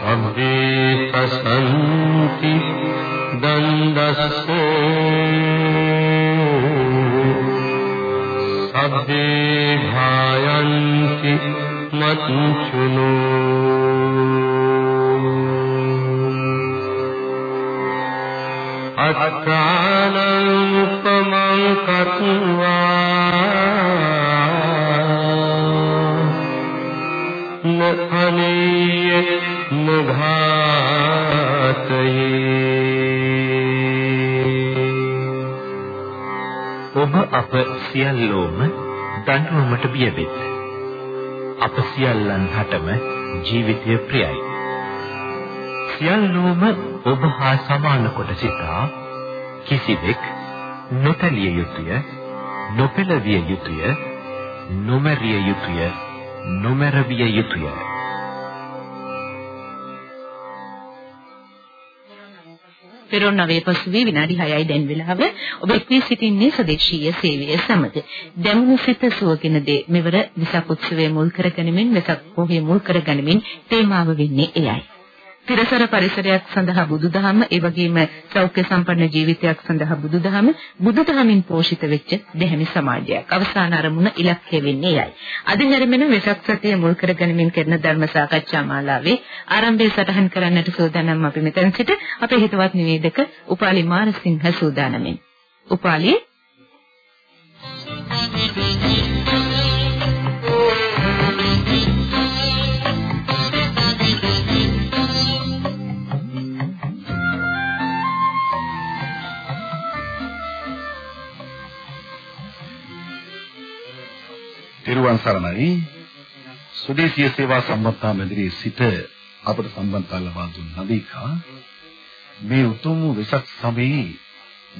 සබ්බේ පසන්ති දන්දස්සෝ සබ්බේ භායන්ති මච්චුනෝ අත්තානං උපමං කତ୍වා අනීය ඔබ අප සියල්ලෝම දඬුවමට බිය වෙත්. අප සියල්ලන් හටම ජීවිතය ප්‍රියයි. සියල්ලෝම ඔබ හා සමාන කොට සිතා කිසිවෙක් නොතලිය යුතුය, නොපෙළවිය යුතුය, නොමරිය යුතුය නොමරවිය යුතුය. පෙරොන්නවේ පසුවේ විනාඩි 6යි දැන් වෙලාව ඔබ එක්වී සිටින්නේ ස්වදේශීය සේවය සමග. දැමුණු සිත සුවගෙන දේ මෙවර විසක් උත්සවයේ මුල් කරගනිමින් වෙසක් පොහේ මුල් කරගනිමින් තේමාව වෙන්නේ එයයි. තිරසර පරිසරයක් සඳහා බුදුදහම ඒ වගේම සෞඛ්‍ය සම්පන්න ජීවිතයක් සඳහා බුදුදහම බුදුදහමින් පෝෂිත වෙච්ච දෙහැමි සමාජයක්. අවසාන අරමුණ ඉලක්කය වෙන්නේ එයයි. අද හැරෙමෙන වෙසක් සතිය මුල් කරගෙනමින් කරන ධර්ම සාකච්ඡා මාලාවේ ආරම්භය සටහන් කරන්නට සූදානම් අපි මෙතන සිට අපේ හිතවත් නිවේදක උපාලි මානසිංහ සූදානමින්. උපාලි තෙරුවන් සරණයි. සුදේශීය සේවා සම්බන්ධතා මැදිරියේ සිට අපට සම්බන්ධතා ලබා දුන් නදීකා මේ උතුම් වෙසක් සමයේ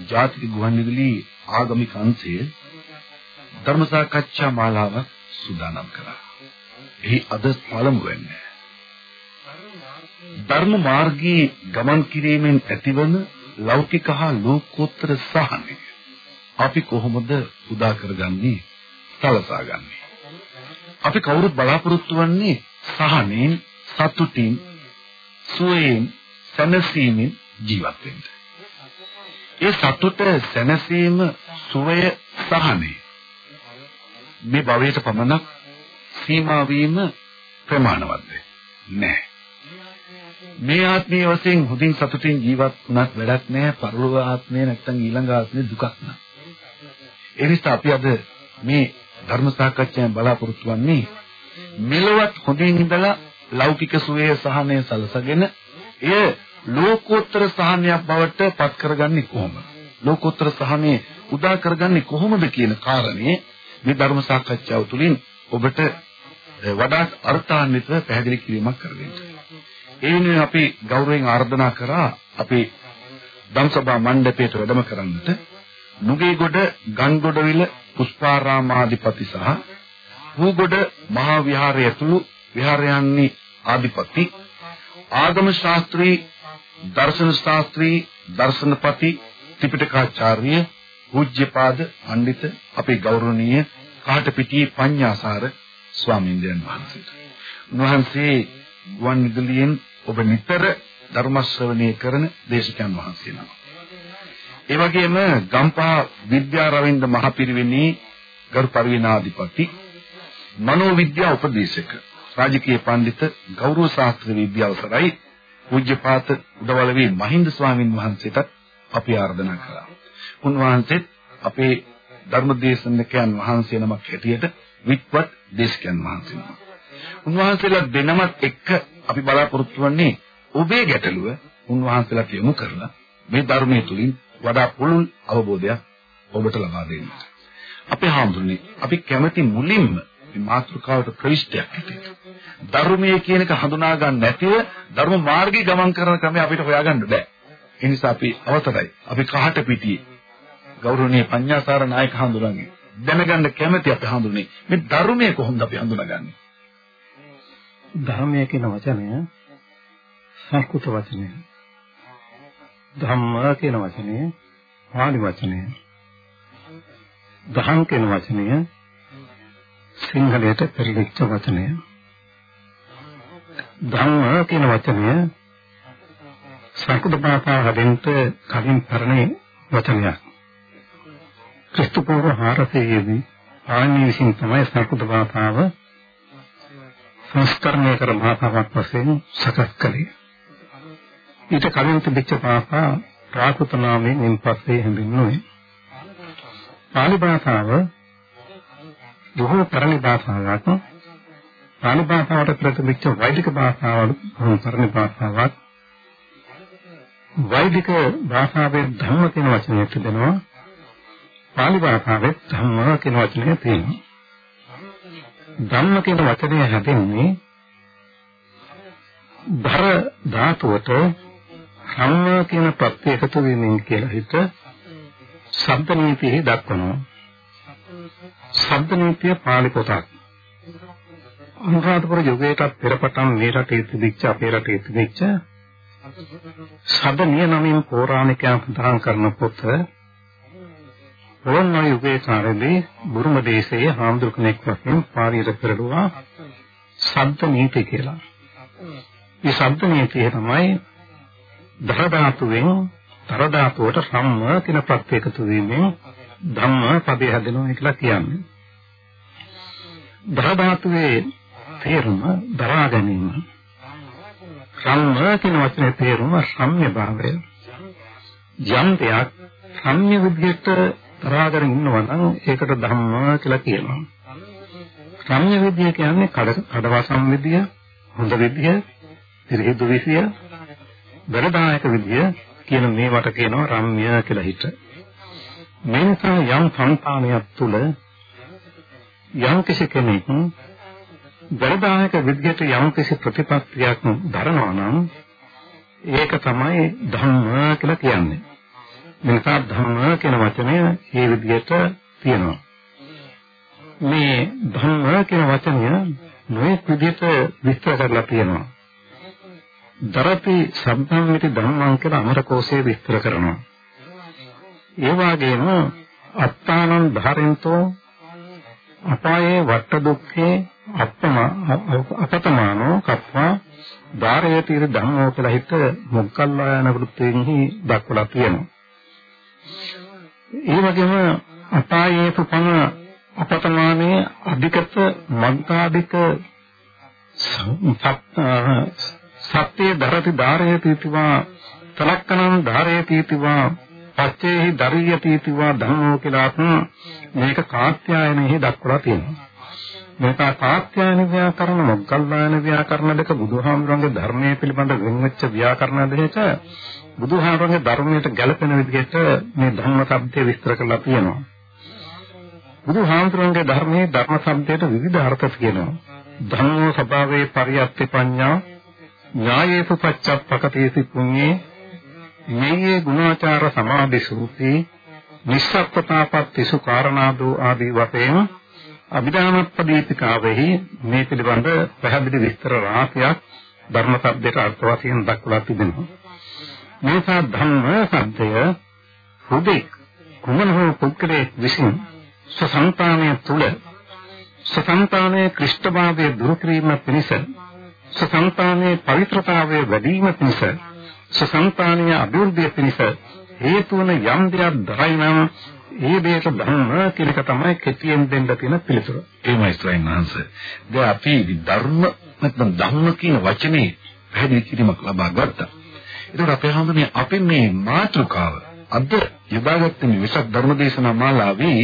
ජාතික ගුවන්විදුලි ආගමික අංශය ධර්ම සාකච්ඡා මාලාවක් සූදානම් කළා. එහි අද පළමු වෙන්නේ ධර්ම මාර්ගයේ ගමන් කිරීමෙන් ඇතිවන ලෞකික හා ලෝකෝත්තර සහනය අපි කොහොමද උදා කරගන්නේ සලසාගන්නේ අපි කවුරුත් බලාපොරොත්තු වෙන්නේ සහනෙන් සතුටින් සුවයෙන් සැනසීමෙන් ජීවත් වෙන්න. ඒ සතුට සැනසීම සුවය සහනය මේ භවයට පමණක් සීමා වීම ප්‍රමාණවත් නැහැ. මේ ආත්මීය වශයෙන් හොඳින් සතුටින් ජීවත් වුණත් වැඩක් නැහැ. පරලෝක ආත්මය නැත්තම් ඊළඟ ආත්මේ දුකක් නෑ. ඒ නිසා අපි අද මේ ධර්ම සාකච්ඡාවෙන් බලාපොරොත්තු වෙන්නේ මෙලොවත් හොඳින් ඉඳලා ලෞකික සුවය සහනය සලසගෙන එය ලෝකෝත්තර සහනයක් බවට පත් කරගන්නේ කොහොමද? ලෝකෝත්තර සහනය උදා කරගන්නේ කොහොමද කියන කාරණේ මේ ධර්ම සාකච්ඡාව තුළින් ඔබට වඩාත් අර්ථාන්විතව පැහැදිලි කිරීමක් කරගන්න. ඒ වෙනුවෙන් අපි ගෞරවයෙන් ආර්දනා කරා අපේ ධම්සභා මණ්ඩපයට වැඩම කරන්නට නුගේගොඩ ගන්ගොඩවිල පුෂ්පාරාමාධිපති සහ වූගොඩ මහා විහාරය ඇතුළු විහාරයන්හි ආධිපති ආගම ශාස්ත්‍රී දර්ශන ශාස්ත්‍රී දර්ශනපති ත්‍රිපිටකාචාර්ය පූජ්‍යපාද පඬිත අපේ ගෞරවනීය කාටපිටියේ පඤ්ඤාසාර ස්වාමීන් වහන්සේට. උන්වහන්සේ ගුවන් විදුලියෙන් ඔබ නිතර ධර්ම ශ්‍රවණය කරන දේශකයන් වහන්සේ නමක්. ඒ වගේම ගම්පහ විද්‍යාරවින්ද මහපිරිවෙනේ ගරු පරිවිනාධිපති මනෝවිද්‍යා උපදේශක රාජකීය පඬිත ගෞරව ශාස්ත්‍ර විද්‍යාවසරයි පූජ්‍යපාත උදවලවේ මහින්ද ස්වාමින් වහන්සේටත් අපි ආර්දනා කළා. උන්වහන්සේත් අපේ ධර්මදේශනකයන් වහන්සේ නමක් හැටියට විත්වත් දේශකයන් වහන්සේ නමක්. උන්වහන්සේලා දෙනමත් එක්ක අපි බලාපොරොත්තු වෙන්නේ ඔබේ ගැටලුව උන්වහන්සේලාට යොමු කරලා මේ ධර්මයේ තුලින් වඩා පුළුල් අවබෝධයක් ඔබට ලබා දෙන්න. අපේ හාමුදුරනේ අපි කැමති මුලින්ම මේ මාතෘකාවට ප්‍රවිෂ්ටයක් හිතේ. ධර්මයේ කියන එක හඳුනා ගන්න නැතිව ධර්ම මාර්ගයේ ගමන් කරන ක්‍රමය අපිට හොයාගන්න බෑ. ඒ නිසා අපි අවතරයි. අපි කහට පිටියේ ගෞරවනීය පඤ්ඤාසාර නායක හඳුනන්නේ. දැනගන්න කැමති අපි හඳුනේ. මේ ධර්මයේ කොහොමද අපි හඳුනාගන්නේ? ධර්මය කියන වචනය සංස්කෘත වචනය. ධම්ම කියන වචනය පාලි වචනය. දහම් කියන වචනය සිංහලයට පෙරලිච්ච වචනය. ධම්ම කියන වචනය සංස්කෘත භාෂාව හැදෙන්න කලින් පරණ වචනයක්. ක්‍රිස්තු පූර්ව 400 දී ආනි විසින් තමයි සංස්කෘත භාෂාව සංස්කරණය කර භාෂාවක් වශයෙන් සකස් කළේ. ඊට කලින් තිබිච්ච භාෂා ප්‍රාකෘත නාමයෙන් ඉන්පස්සේ හැඳින්වුවේ. පාලි භාෂාව බොහෝ පරණ භාෂාවක්. පාලි භාෂාවට ප්‍රතිවිච්ච වෛදික භාෂාවල බොහෝ පරණ භාෂාවක්. වෛදික භාෂාවේ ධම්ම කියන වචනය තිබෙනවා. පාලි භාෂාවේ ධම්ම කියන වචනය තියෙනවා. ධම්ම කියන වචනය හැදෙන්නේ ධර ධාතුවට සම්ම කියන ප්‍රත්‍ය එකතු වීමෙන් කියලා හිත ශබ්ද නීතියේ දක්වනවා. ශබ්ද නීතිය පාලි පොතක්. අනුරාධපුර යුගයට පෙරපටන් මේ රටේ තිබිච්ච අපේ රටේ තිබිච්ච ශබ්ද නියමමින් පෞරාණිකයන් සඳහන් කරන පොත පොළොන්නරු යුගයේ කාලේදී බුරුම දේශයේ හාමුදුරු කෙනෙක් වශයෙන් පාරියට පෙරළුවා ශබ්ද නීති කියලා. මේ ශබ්ද නීතිය තමයි දහ ධාතුවෙන් තර ධාතුවට සම්ම කියන ප්‍රත්‍යක්ෂ වීමෙන් ධම්ම පදේ හැදෙනවා කියලා කියන්නේ. දහ ධාතුවේ තේරුම දරා ගැනීම. සම්ම කියන වචනේ තේරුම සම්ම්‍ය භාවය. යම් දෙයක් සම්ම්‍ය විදිහට දරාගෙන ඉන්නවා නම් ඒකට ධම්ම කියලා කියනවා. සම්ම්‍ය විදිය කියන්නේ කඩ කඩවසම් විදිය, හොඳ විදිය, පිරිහිදු විදිය, බරදායක විදිය කියන මේවට කියනවා රම්‍ය කියලා හිත. මේ නිසා යම් සංතානයක් තුළ යම් කිසි කෙනෙක් බරදායක විදියට යම් කිසි ප්‍රතිපත්තියක් දරනවා නම් ඒක තමයි ධම්ම කියලා කියන්නේ. නිසා ධම්ම කියන වචනය මේ විදිහට තියෙනවා. මේ ධම්ම කියන වචනය නොයෙක් විදිහට විස්තර කරලා තියෙනවා. දරති සම්පම්මිති ධම්මං කියලා අමරකෝෂයේ විස්තර කරනවා. ඒ වගේම අත්තානං ධාරෙන්තෝ අපායේ වට දුක්ඛේ අපතම අපතමානෝ කප්පා ධාරයති ධම්මෝ කියලා හිත මොග්ගල්ලායන වෘත්තයෙන්හි දක්වලා තියෙනවා. ඒ වගේම අපායේ සුපන අපතමානයේ අධිකත මග්ගාධික සත්‍ය සත්‍යය දරති ධාරයතිතිවා තලක්කනම් ධාරයතිතිවා පච්චේහි දරියතිතිවා ධම්මෝ කියලා මේක කාත්‍යයනෙහි දක්වලා තියෙනවා. මේක කාත්‍යයන ව්‍යාකරණ මොග්ගල්ලාන ව්‍යාකරණ දෙක බුදුහාමුදුරන්ගේ ධර්මයේ පිළිබඳ වෙන්වෙච්ච ව්‍යාකරණ දෙක බුදුහාමුදුරන්ගේ ධර්මයට ගැළපෙන විදිහට මේ ධර්ම શબ્දය විස්තර කරලා තියෙනවා. බුදුහාමුදුරන්ගේ ධර්මයේ ධර්ම શબ્දයට විවිධ අර්ථ කියනවා. ධම්මෝ ස්වභාවේ පරියප්ති පඤ්ඤා ඥායේසු පච්චප්පකතේසි පුඤ්ඤේ මේයේ ගුණාචාර සමාධිසූති නිස්සප්පතාපත්තිසු කාරණාදෝ ආදී වශයෙන් අභිධානප්පදීපිකාවෙහි මේ පිළිබඳ පැහැදිලි විස්තර රාශියක් ධර්ම શબ્දයට අර්ථ වශයෙන් දක්වලා තිබෙනවා. මේසා ධම්ම සත්‍යය හුදෙක් කුමන හෝ පුද්ගලයෙක් විසින් සසංතානය තුල සසංතානයේ ක්‍රිෂ්ඨභාවය දුරු කිරීම පිණිස සසංතානයේ පවිත්‍රතාවය වැඩි වීම පිණිස සසංතානීය අභිවෘද්ධිය පිණිස හේතු වන යම් දෙයක් දරයි නම් ඒ දෙයට ධර්ම කියන එක තමයි කෙටියෙන් දෙන්න තියෙන පිළිතුර. එහෙමයි ස්වාමීන් වහන්සේ. දැන් අපි ධර්ම නැත්නම් ධම්ම කියන වචනේ පැහැදිලි කිරීමක් ලබා ගත්තා. ඒකට අපේ හැමෝම අපි මේ මාතෘකාව අද යොදාගත්තේ මේ විසක් ධර්මදේශනා මාලාවේ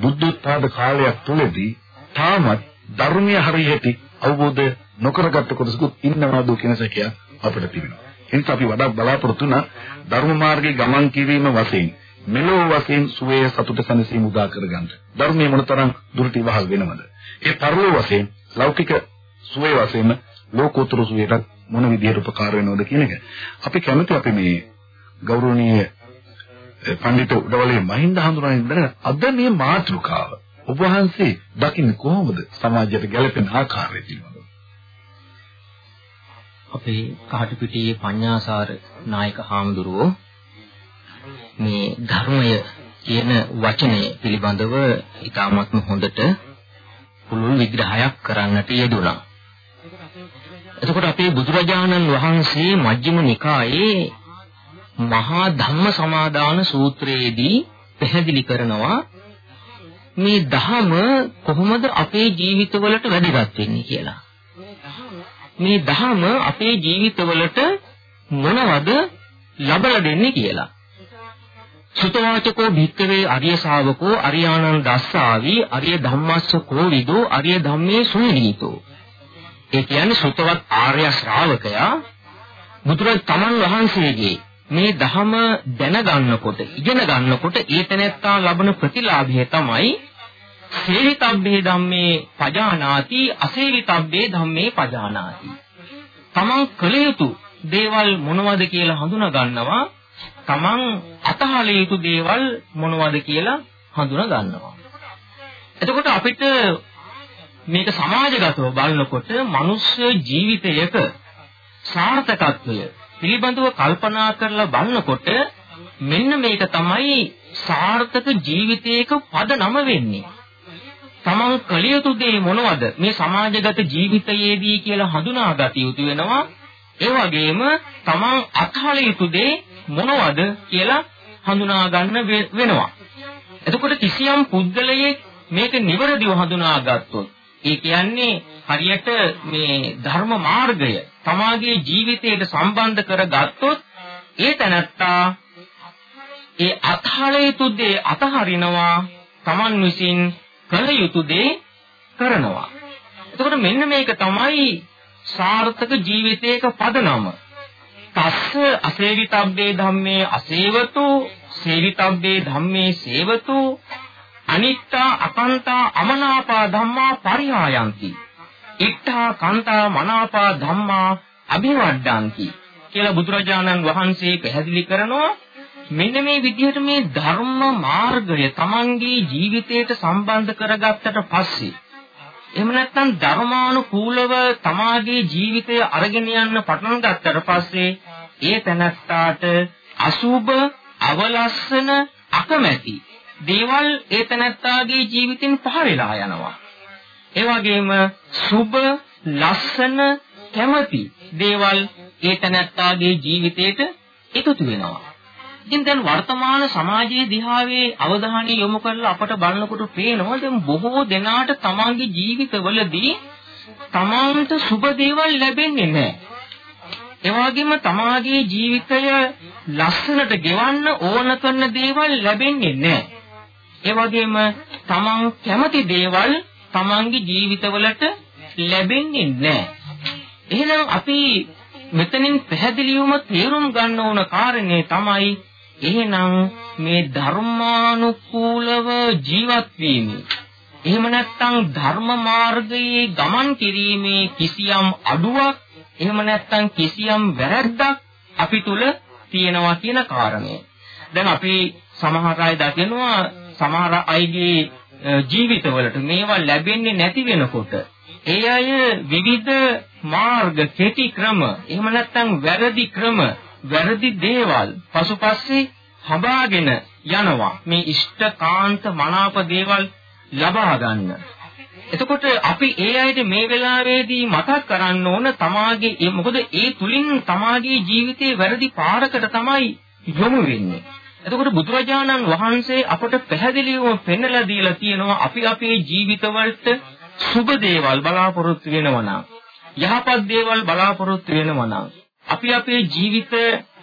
බුද්ධෝත්පාද කාලයක් තුලදී තාමත් ධර්මීය හරියට අවබෝධ නොකරගත්ත කොටසකුත් ඉන්නවාද කියන සැකය අපිට තිබෙනවා. එනිස අපි වඩා බලාපොරොත්තු වුණ ධර්ම මාර්ගයේ ගමන් කිරීම වශයෙන් මෙලොව වශයෙන් සුවය සතුට සැනසීම උදා කරගන්න. ධර්මයේ මොනතරම් දුරට ඉවහල් වෙනවද? ඒ පරලෝ වශයෙන් ලෞකික සුවය වශයෙන් ලෝකෝත්තර සුවයට මොන විදිහට උපකාර වෙනවද කියන එක. අපි කැමති අපි මේ ගෞරවනීය පඬිතු උඩවලේ මහින්ද හඳුනන දැන අද මේ මාතෘකාව ඔබ වහන්සේ දකින්නේ කොහොමද සමාජයට ගැලපෙන ආකාරය පිළිබඳව? අපේ කහටපිටියේ පඤ්ඤාසාර නායක හාමුදුරුවෝ මේ ධර්මය කියන වචනය පිළිබඳව ඉතාමත්ම හොඳට පුළුල් විග්‍රහයක් කරන්නට යෙදුණා. එතකොට අපේ බුදුරජාණන් වහන්සේ මජ්ක්‍ධිම නිකායේ මහා ධම්ම සමාදාන සූත්‍රයේදී පැහැදිලි කරනවා මේ ධහම කොහොමද අපේ ජීවිතවලට වැදගත් වෙන්නේ කියලා. මේ ධහම අපේ ජීවිතවලට මොනවද ලබලා දෙන්නේ කියලා. සුතවාචකෝ භික්කවේ අරිය ශාවකෝ අරියාණං දස්සාවි අරිය ධම්මස්ස කෝවිදෝ අරිය ධම්මේ සුනීතෝ. ඒ කියන්නේ සුතවත් ආර්ය ශ්‍රාවකයා බුදුරජාණන් තමන් වහන්සේගේ මේ ධහම දැනගන්නකොට ඉගෙන ගන්නකොට ඒ තැනැත්තා ලබන ප්‍රතිලාභය තමයි සේවිතබ්බේ ධම්මේ පජානාති අසේවිතබ්බේ ධම්මේ පජානාති. තමන් කළ යුතු දේවල් මොනවද කියලා හඳුනා ගන්නවා. තමන් අතහල යුතු දේවල් මොනවද කියලා හඳුනා ගන්නවා. එතකොට අපිට මේක සමාජගතව බලනකොට මනුෂ්‍ය ජීවිතයක සාර්ථකත්වය පිළිබඳව කල්පනා කරලා බලනකොට මෙන්න මේක තමයි සාර්ථක ජීවිතයක පදනම වෙන්නේ. තමන් කළ යුතු දේ මොනවද මේ සමාජගත ජීවිතයේදී කියලා හඳුනාගත යුතු වෙනවා. ඒ වගේම තමන් අත්හල යුතු දේ මොනවද කියලා හඳුනා ගන්න වෙනවා. එතකොට කිසියම් පුද්ගලයෙක් මේක නිවැරදිව හඳුනාගත්තොත් ඒ කියන්නේ හරියට මේ ධර්ම මාර්ගය තමාගේ ජීවිතයට සම්බන්ධ කරගත්තොත් ඒ තැනත්තා ඒ අත්හල යුතු දේ අතහරිනවා Taman විසින් කළ යුතු දේ කරනවා. එතකොට මෙන්න මේක තමයි සාර්ථක ජීවිතයක පදනම. තස්ස අසේවිතබ්බේ ධම්මේ අසේවතෝ සේවිතබ්බේ ධම්මේ සේවතෝ අනිත්තා අකන්තා අමනාපා ධම්මා පරිහායන්ති. ඉත්තා කන්තා මනාපා ධම්මා අභිවඩ්ඩಂತಿ කියලා බුදුරජාණන් වහන්සේ පැහැදිලි කරනවා මෙන්න මේ විදිහට මේ ධර්ම මාර්ගය Tamanගේ ජීවිතයට සම්බන්ධ කරගත්තට පස්සේ එහෙම නැත්නම් ධර්මානුකූලව තමාගේ ජීවිතය අරගෙන යන්න පටන් ගත්තට පස්සේ ඒ තැනත්තාට අසුබ අවලස්සන අකමැති දේවල් ඒ තැනත්තාගේ ජීවිතෙන් පහ වෙලා යනවා. ඒ වගේම සුබ ලස්සන කැමැති දේවල් ඒ තැනත්තාගේ ජීවිතයට එකතු වෙනවා. ඉතින් දැන් වර්තමාන සමාජයේ දිහාවේ අවධානය යොමු කරලා අපට බලනකොට පේනවා දැන් බොහෝ දෙනාට තමන්ගේ ජීවිතවලදී තමන්ට සුබ දේවල් ලැබෙන්නේ නැහැ. ඒ වගේම තමාගේ ජීවිතය ලස්සනට ගෙවන්න ඕන කරන දේවල් ලැබෙන්නේ නැහැ. ඒ වගේම තමන් කැමති දේවල් තමන්ගේ ජීවිතවලට ලැබෙන්නේ නැහැ. එහෙනම් අපි මෙතනින් පැහැදිලිවම තේරුම් ගන්න ඕන කාරණේ තමයි එහෙනම් මේ ධර්මානුකූලව ජීවත් වීම එහෙම නැත්නම් ධර්ම මාර්ගයේ ගමන් කිරීමේ කිසියම් අඩුවක් එහෙම නැත්නම් කිසියම් වැරැද්දක් අපි තුල තියෙනවා කියන කාරණය. දැන් අපි සමහර අය දකිනවා සමහර අයගේ ජීවිතවලට මේවා ලැබෙන්නේ නැති වෙනකොට ඒ අය විවිධ මාර්ග කෙටි ක්‍රම එහෙම නැත්නම් වැරදි ක්‍රම වැරදි දේවල් පසුපස්සේ හඹාගෙන යනවා මේ ඉෂ්ඨකාන්ත මනාප දේවල් ලබා ගන්න. එතකොට අපි ඒ අයට මේ වෙලාවේදී මතක් කරන්න ඕන තමාගේ ඒ මොකද ඒ තුලින් තමාගේ ජීවිතේ වැරදි පාරකට තමයි යොමු වෙන්නේ. එතකොට බුදුරජාණන් වහන්සේ අපට පැහැදිලිවම පෙන්වලා දීලා තියෙනවා අපි අපේ ජීවිතවලට සුබ දේවල් බලාපොරොත්තු වෙනවා නම් යහපත් දේවල් බලාපොරොත්තු වෙනවා නම් අපි අපේ ජීවිත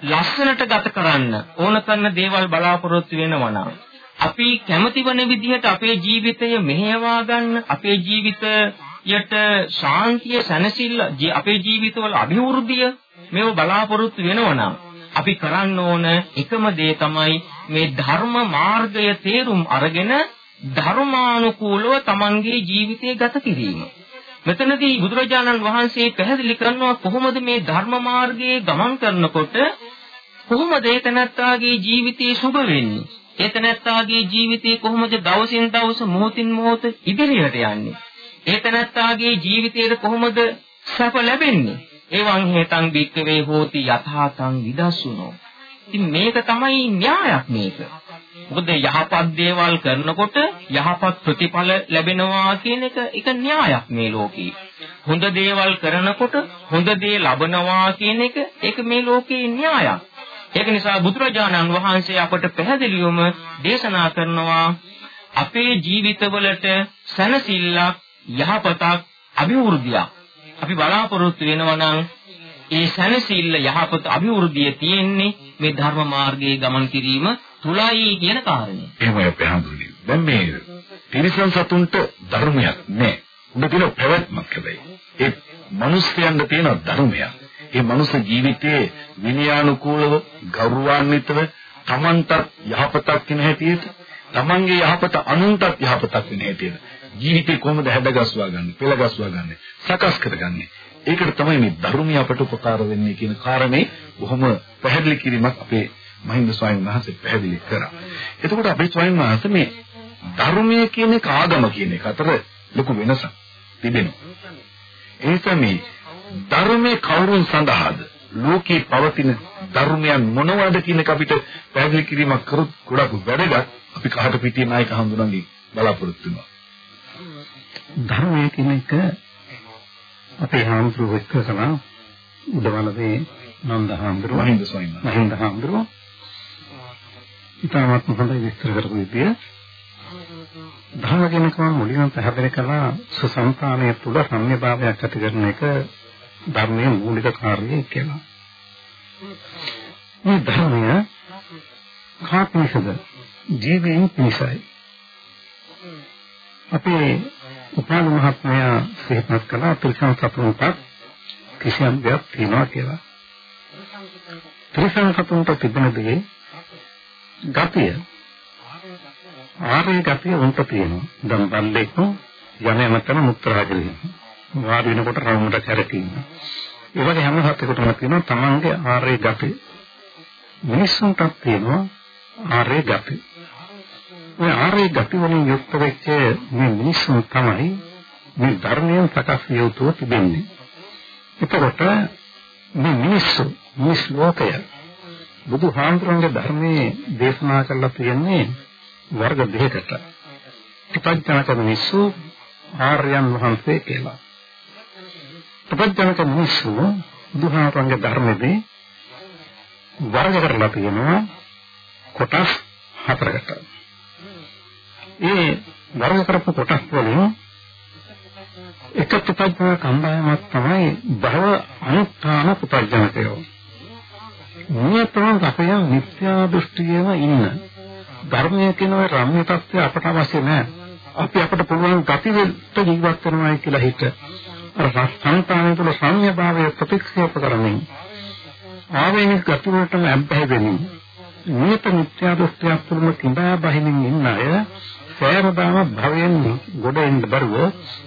ලස්සනට ගත කරන්න ඕන කරන දේවල් බලාපොරොත්තු වෙනවා නම් අපි කැමති වන විදිහට අපේ ජීවිතය මෙහෙයවා ගන්න අපේ ජීවිතයට ශාන්තිය සැනසෙල්ල අපේ ජීවිතවල අභිවෘද්ධිය මේව බලාපොරොත්තු වෙනවා නම් අපි කරන්න ඕන එකම දේ තමයි මේ ධර්ම මාර්ගය තේරුම් අරගෙන ධර්මානුකූලව Tamanගේ ජීවිතය ගත කිරීම. මෙතනදී බුදුරජාණන් වහන්සේ පැහැදිලි කරනවා කොහොමද මේ ධර්ම මාර්ගයේ ගමන් කරනකොට කොහොමද ඒ තනත්තාගේ ජීවිතේ සුබ වෙන්නේ? ඒ තනත්තාගේ ජීවිතේ කොහොමද දවසින් දවස මොහොතින් මොහොත ඉදිරියට යන්නේ? ඒ තනත්තාගේ ජීවිතේට කොහොමද සැප ලැබෙන්නේ? එවං හේතං භික්කවේ හෝති යථාතං විදස්සුනෝ. ඉතින් මේක තමයි න්‍යායක් මේක. මොකද යහපත් දේවල් කරනකොට යහපත් ප්‍රතිඵල ලැබෙනවා කියන එක එක න්‍යායක් මේ ලෝකේ. හොඳ දේවල් කරනකොට හොඳ දේ ලබනවා කියන එක ඒක මේ ලෝකේ න්‍යායක්. ඒක නිසා බුදුරජාණන් වහන්සේ අපට පැහැදිලිවම දේශනා කරනවා අපේ ජීවිතවලට සැනසෙල්ලක් යහපතක් අභිවෘද්ධියක් අපි බලාපොරොත්තු වෙනවා නම් ඒ සැනසෙල්ල යහපත අභිවෘද්ධිය තියෙන්නේ මේ ධර්ම මාර්ගයේ ගමන් කිරීම තුලයි කියන කාරණය. එහෙමයි අපේ හඳුන්නේ. දැන් මේ තිරිසන් සතුන්ට ධර්මයක් නැහැ. උඹ තියෙන පැවැත්මක් හැබැයි. ඒ මිනිස්යන්ට තියෙන ධර්මයක්. ඒ මනුස්ස ජීවිතයේ විනයානුකූලව ගෞරවාන්විතව Tamanටත් යහපතක් වෙන හැටියට Tamanගේ යහපත අනුන්ටත් යහපතක් වෙන හැටියට ජීවිතේ කොහොමද හැඩගස්වා ගන්න, පෙළගස්වා ගන්න, සකස් කරගන්නේ. ඒකට තමයි මේ ධර්මය අපට උපකාර වෙන්නේ කියන කාරණේ බොහොම පැහැදිලි කිරීමක් අපේ මහින්ද ස්වාමීන් වහන්සේ පැහැදිලි කරා. එතකොට අපේ ස්වාමීන් වහන්සේ මේ ධර්මය කියන එක ආගම කියන එක අතර ලොකු වෙනසක් තිබෙනවා. ඒක මේ ධර්මයේ කවුරුන් සඳහාද ලෝකේ පවතින ධර්මයන් මොනවද කියන එක අපිට පැහැදිලි කිරීමක් කරොත් ගොඩක් වැදගත්. අපි කහට පිටියේ නායක හඳුනන්නේ බලාපොරොත්තු වෙනවා. ධර්මය කියන එක අපේ හාමුදුරුවෝ එක්ක කළා උදවලදී නන්ද හාමුදුරුවෝ මහින්ද ස්වාමීන් වහන්සේ. මහින්ද හාමුදුරුවෝ ඉතාමත් හොඳයි විස්තර කරපු විදිය ධර්ම කියන කම මුලින්ම පැහැදිලි කළා සුසංතානය තුල සම්‍යභාවයක් ඇති කරන එක ධර්මයේ මූලික කාර්යය කියලා. මේ ධර්මය කාපිසද ජීවීන් පිණිසයි. අපේ උපාල මහත්මයා සිහිපත් කළා ත්‍රිසං සතුන්ට කිසියම් දෙයක් තියනවා කියලා. ත්‍රිසං සතුන්ට තිබෙන දේ ගතිය ආර්ය ගතිය උන්ට තියෙනවා. දැන් බල්ලෙක් යන යනතන මුත්‍රා කරනවා. වාඩි වෙනකොට රවුමට කැරකිනවා. ඒ වගේ හැම සතෙකුටම තියෙනවා තමන්ගේ ආර්ය ගතිය. මිනිස්සුන්ට තියෙනවා ආර්ය ගතිය. මේ ආර්ය ගති වලින් යුක්ත වෙච්ච මේ මිනිස්සුන් තමයි මේ ධර්මයෙන් සකස් යුතුව තිබෙන්නේ. එතකොට මේ මිනිස්සු මිනිස් ලෝකය බුදුහාමුදුරන්ගේ ධර්මයේ දේශනා කරලා තියෙන්නේ වර්ග දෙකකට. ප්‍රත්‍යඥක මිනිස්සු ආර්යයන් වහන්සේ කියලා. ප්‍රත්‍යඥක මිනිස්සු බුදුහාමුදුරන්ගේ ධර්මයේ වර්ග කරලා තියෙනවා කොටස් හතරකට. ඒ වර්ග කරපු කොටස් වලින් එක පුතඥ කණ්ඩායමක් තමයි භව අනුත්ථාන පුතඥකයෝ. මේ තමයි අපේ මිත්‍යා දෘෂ්ටියේම ඉන්න. ධර්මයේ කියන රම්‍ය තත්ත්වය අපට අවශ්‍ය නැහැ. අපි අපට පුළුවන් ගති වලට ජීවත් වෙනවායි කියලා හිත. අර සංස්කාරය තුළ සම්‍යභාවය ප්‍රතික්ෂේප කරමින් ආවේනික ගති වලටම අබ්බැහි වෙමින් නියත මිත්‍යා දෘෂ්ටියක් තුළම කිඳා බහිමින් ඉන්න අය සෑමදාම භවයෙන් ගොඩ එන්න බරුව